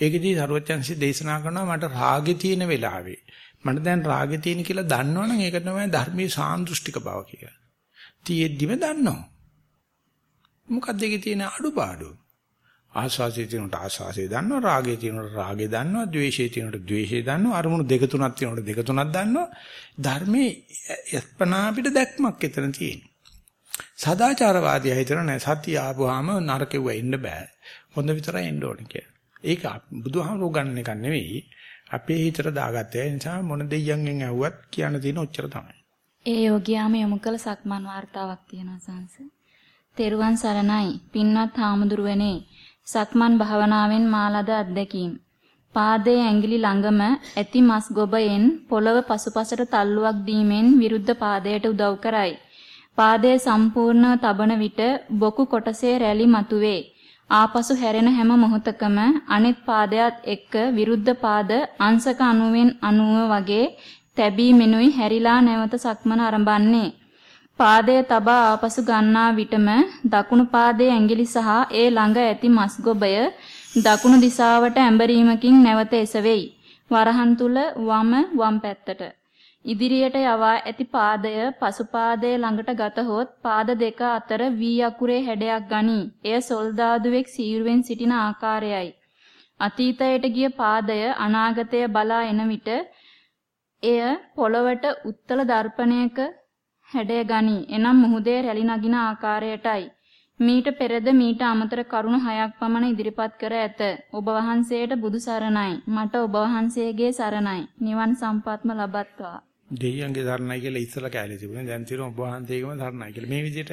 S1: ඒකෙදී සරුවචන්සි දේශනා කරනවා මට රාගේ තියෙන වෙලාවේ මට දැන් රාගේ තියෙන කියලා දන්නවනම් ඒක තමයි ධර්මයේ සාන්දෘෂ්ටික බව කියලා. තියෙද්දිම දන්නවා. මොකක්ද ඒකේ තියෙන අඩුපාඩු? ආශාසය තියෙනට ආශාසය දන්නවා රාගය තියෙනට රාගය දන්නවා ද්වේෂය තියෙනට ද්වේෂය දන්නවා අරමුණු දෙක තුනක් තියෙනට දෙක තුනක් දන්නවා. ධර්මයේ යස්පනා අපිට දැක්මක් එතන තියෙනවා. සදාචාරවාදී හිතන නෑ සත්‍ය ආපුවාම නරකෙව එන්න බෑ. හොඳ විතරයි එන්න ඕනේ කියලා. ඒක බුදුහාමුදුරුවෝ ගන්න එක නෙවෙයි. අපේ හිතට දාගත්ත ඒ නිසා මොන දෙයියන්ගෙන් ඇහුවත් කියන්න තියෙන ඔච්චර තමයි.
S2: ඒ යෝගියාම යොමු කළ සක්මන් වார்த்தාවක් තියෙනවා සංස තෙරුවන් සරණයි. පින්වත් හාමුදුරුවනේ සක්මන් භාවනාවෙන් මාලද අත්දැකීම්. පාදයේ ඇඟිලි ළඟම ඇති මස් ගොබයෙන් පොළව පසුපසට තල්ලුවක් දීමෙන් විරුද්ධ පාදයට උදව් කරයි. පාදයේ සම්පූර්ණව තබන විට බොකු කොටසේ රැලි මතුවේ. ආපසු හැරෙන හැම මොහොතකම අනිත් පාදයට එක්ක විරුද්ධ පාද අංශක 90න් 90 වගේ තැබීමෙනුයි හැරිලා නැවත සක්මන ආරම්භන්නේ. පාදයේ තබා ආපසු ගන්නා විටම දකුණු පාදයේ ඇඟිලි සහ ඒ ළඟ ඇති මස් ගොබය දකුණු දිශාවට ඇඹරීමකින් නැවත එසවෙයි. වරහන් තුල වම වම් පැත්තට. ඉදිරියට යවා ඇති පාදය පසු පාදයේ ළඟට ගතහොත් පාද දෙක අතර වී අකුරේ හැඩයක් ගනී. එය සොල්දාදුවෙක් සීරුවෙන් සිටින ආකාරයයි. අතීතයට ගිය පාදය අනාගතය බලා එන විට එය පොළවට උත්තල දර්පණයක හැඩය ගනී. එනම් මුහුදේ රැලි නගින ආකාරයටයි. මීට පෙරද මීට අමතර කරුණු හයක් පමණ ඉදිරිපත් කර ඇත. ඔබ වහන්සේට බුදු සරණයි. මට ඔබ වහන්සේගේ සරණයි. නිවන් සම්පත්ම ලබත්වා.
S1: දෙයියන්ගේ සරණයි කියලා ඉස්සලා කැලේ තිබුණේ. දැන් තියෙනවා ඔබ වහන්සේගේම සරණයි කියලා. මේ විදිහට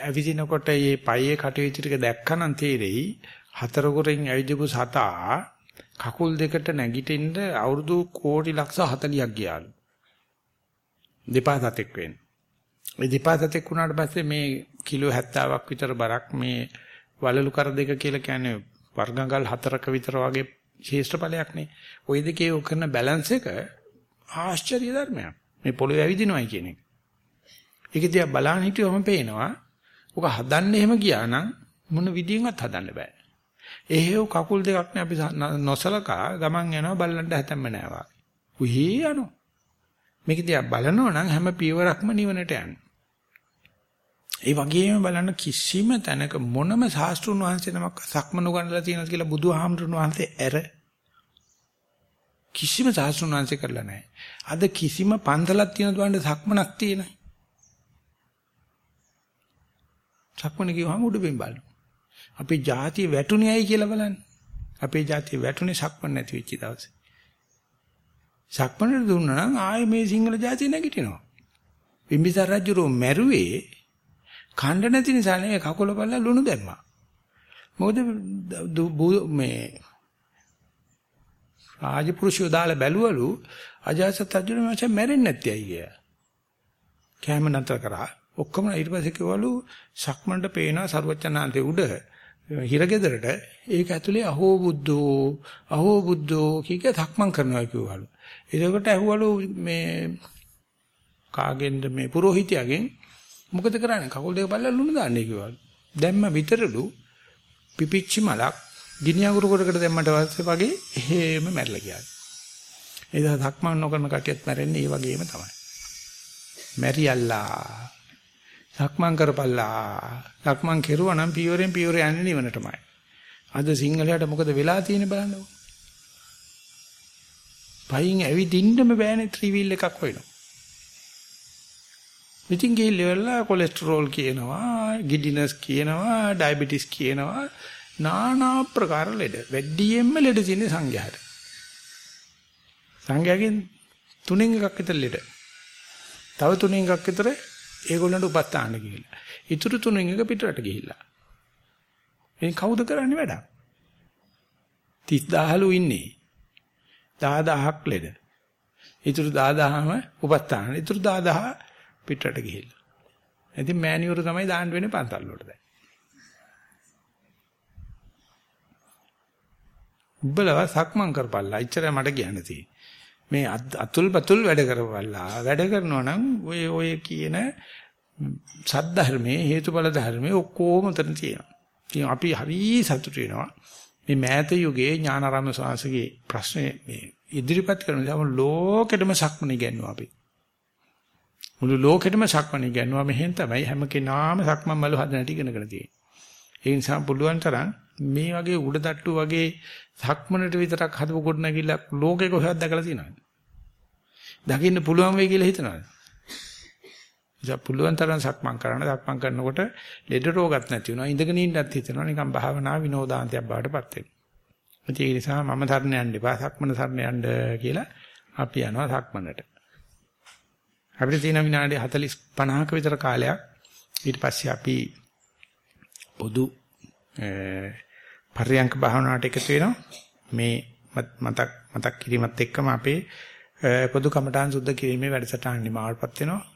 S1: ඇවිදිනකොට මේ පයේ කටයුතු ටික දැක්කනම් තේරෙයි හතරකුරෙන් ඇවිදපු සතා කකුල් දෙකට නැගිටින්න අවුරුදු කෝටි ලක්ෂ 40ක් ගියාලු. දෙපා සතෙක් වෙන්නේ. මේ දෙපා සතෙක් වුණාට පස්සේ මේ කිලෝ 70ක් විතර බරක් මේ වලලු කර දෙක කියලා කියන්නේ වර්ගංගල් හතරක විතර වගේ ශේෂ්ඨ නේ. ওই දෙකේ කරන බැලන්ස් එක ආශ්චර්ය ධර්මයක්. මේ පොළොවේ ඇවිදිනවයි කියන එක. ඒක දිහා බලන්න හිටියොම පේනවා. ඔක හදන්න එහෙම ගියා නම් මොන විදියෙන්වත් හදන්න බෑ. එහෙව් කකුල් දෙකක් නේ අපි නොසලකා ගමන් යනවා බල්ලන්ට හැතැම්ම නෑවා. උහි යනවා. මේක දිහා බලනවා නම් හැම පියවරක්ම නිවනට යන්නේ. ඒ වගේම බලන්න කිසිම තැනක මොනම ශාස්ත්‍රුන් වහන්සේ නමක් සක්මන උගන්වලා තියෙනවද කියලා බුදුහාමුදුරන් වහන්සේ ඇර කිසිම ශාස්ත්‍රුන් වහන්සේ කරලා නැහැ. අද කිසිම පන්සලක් තියෙනවද වන්ද සක්මනක් තියෙන. සක්මන කියවම උඩ බිම් බලන. අපේ ජාතිය වැටුනේ ඇයි කියලා බලන්න. අපේ ජාතිය වැටුනේ සක්මන් නැති වෙච්ච දවසේ. සක්මනට දුන්නා නම් ආයේ මේ සිංහල ජාතිය නැගිටිනවා. බිම්බිසාර රජුරෝ මැරුවේ කණ්ඩ නැති නිසා නෙවෙයි කකුල බලලා ලුණු දැම්මා. මොකද මේ රාජපුරුෂයෝ දාලා බැලුවලු අජාසත් රජුනේ මචං මැරෙන්නේ නැති අය කිය. කැම නතර කරා. ඔක්කොම ඊට පස්සේ කිව්වලු සක්මන්ට පේනවා සරුවචනාන්තේ උඩ හිරගෙදරට ඒක ඇතුලේ අහෝ බුද්ධෝ අහෝ බුද්ධෝ කීක සක්මන් කරනවා කිව්වලු. එතකොට ඇහුවලු මේ කාගෙන්ද මේ පුරোহিতයාගෙන් මොකද කරන්නේ කකුල් දෙක බලලා ලුණු දාන්නේ කිව්වලු. දැම්ම විතරලු පිපිච්චි මලක් ගිනි අඟුරු කොටකට දැම්මට පස්සේ වගේ එහෙම මැරලා ගියා. ඒ දා සක්මන් නොකරන කටියත් මැරෙන්නේ ඒ වගේම තමයි. මැරියල්ලා. සක්මන් කරපල්ලා. සක්මන් කෙරුවා නම් පියවරෙන් පියවර යන්නේ නිවනටමයි. අද සිංහලයට මොකද වෙලා තියෙන්නේ බලන්නකෝ. පයින් ඇවිදින්නම බෑනේ ත්‍රිවිල් එකක් වෙනවා. ඉතින් ගිහිල්ලා කොලෙස්ටරෝල් කියනවා, ගිඩිනස් කියනවා, ඩයබටිස් කියනවා, নানা ප්‍රකාර ලෙඩ. වැඩියෙන්ම ලෙඩ තියෙන්නේ සංඝයාට. සංඝයාගෙන් තුනෙන් එකක් විතර ලෙඩ. තව තුනෙන් එකක් විතර ඒගොල්ලන්ට උපස්ථාන ගිහිල්ලා. ඊටු තුනෙන් එක පිටරට ගිහිල්ලා. මේ කවුද කරන්නේ වැඩ? 30000ලු ඉන්නේ. 10000ක් ලෙඩ. ඊටු 10000ම උපස්ථාන. ඊටු 10000 පිටරට ගිහිල්ලා. ඉතින් මෑණියුරු තමයි දාන්න වෙන්නේ පන්සල් වලට දැන්. උඹලව සක්මන් කරපල්ලා. ඉච්චරයි මට කියන්න තියෙන්නේ. මේ අතුල් පතුල් වැඩ කරපල්ලා. වැඩ කරනවා නම් ඔය ඔය කියන සද්ධර්මයේ හේතුඵල ධර්මයේ ඔක්කොම උතන තියෙනවා. ඉතින් අපි හරි සතුටු වෙනවා. මේ මෑත යුගයේ ඥානාරාම ස්වාමීගේ ප්‍රශ්නේ මේ ඉදිරිපත් කරන නිසා ලෝකෙටම සක්මන ඉගෙනුවා අපි. මුළු ලෝකෙටම සක්මන ඉගෙනුවා මෙහෙන් තමයි හැම කෙනාම සක්මන් මළු හදන හැටි ඉගෙනගෙන තියෙන්නේ. ඒ නිසා පුළුවන් තරම් මේ වගේ උඩ තට්ටු වගේ සක්මනට විතරක් හදපු කොට නැගිලා ලෝකෙක හොයත් දැකලා තියෙනවද? දකින්න පුළුවන් වෙයි කියලා හිතනවද? ඉතින් පුළුවන් තරම් සක්මන් කරන්න. සක්මන් කරනකොට ලෙඩ රෝගත් නැති වෙනවා. ඉඳගෙන ඉන්නත් හිතෙනවා. නිකන් භාවනා විනෝදාන්තයක් බවට පත් වෙනවා. ඒ නිසා මම සරණ යන්න එපා. සක්මන සරණ යන්න කියලා අපි යනවා සක්මනට. අපිට තියෙන විනාඩි 40 50ක විතර කාලයක් ඊට පස්සේ අපි පොදු පරියංක භාවනාවට එකතු වෙනවා. මේ මතක් මතක් කිරීමත් එක්කම අපේ පොදු කමඨාන් සුද්ධ කිරීමේ වැඩසටහන නිමාවටපත් වෙනවා.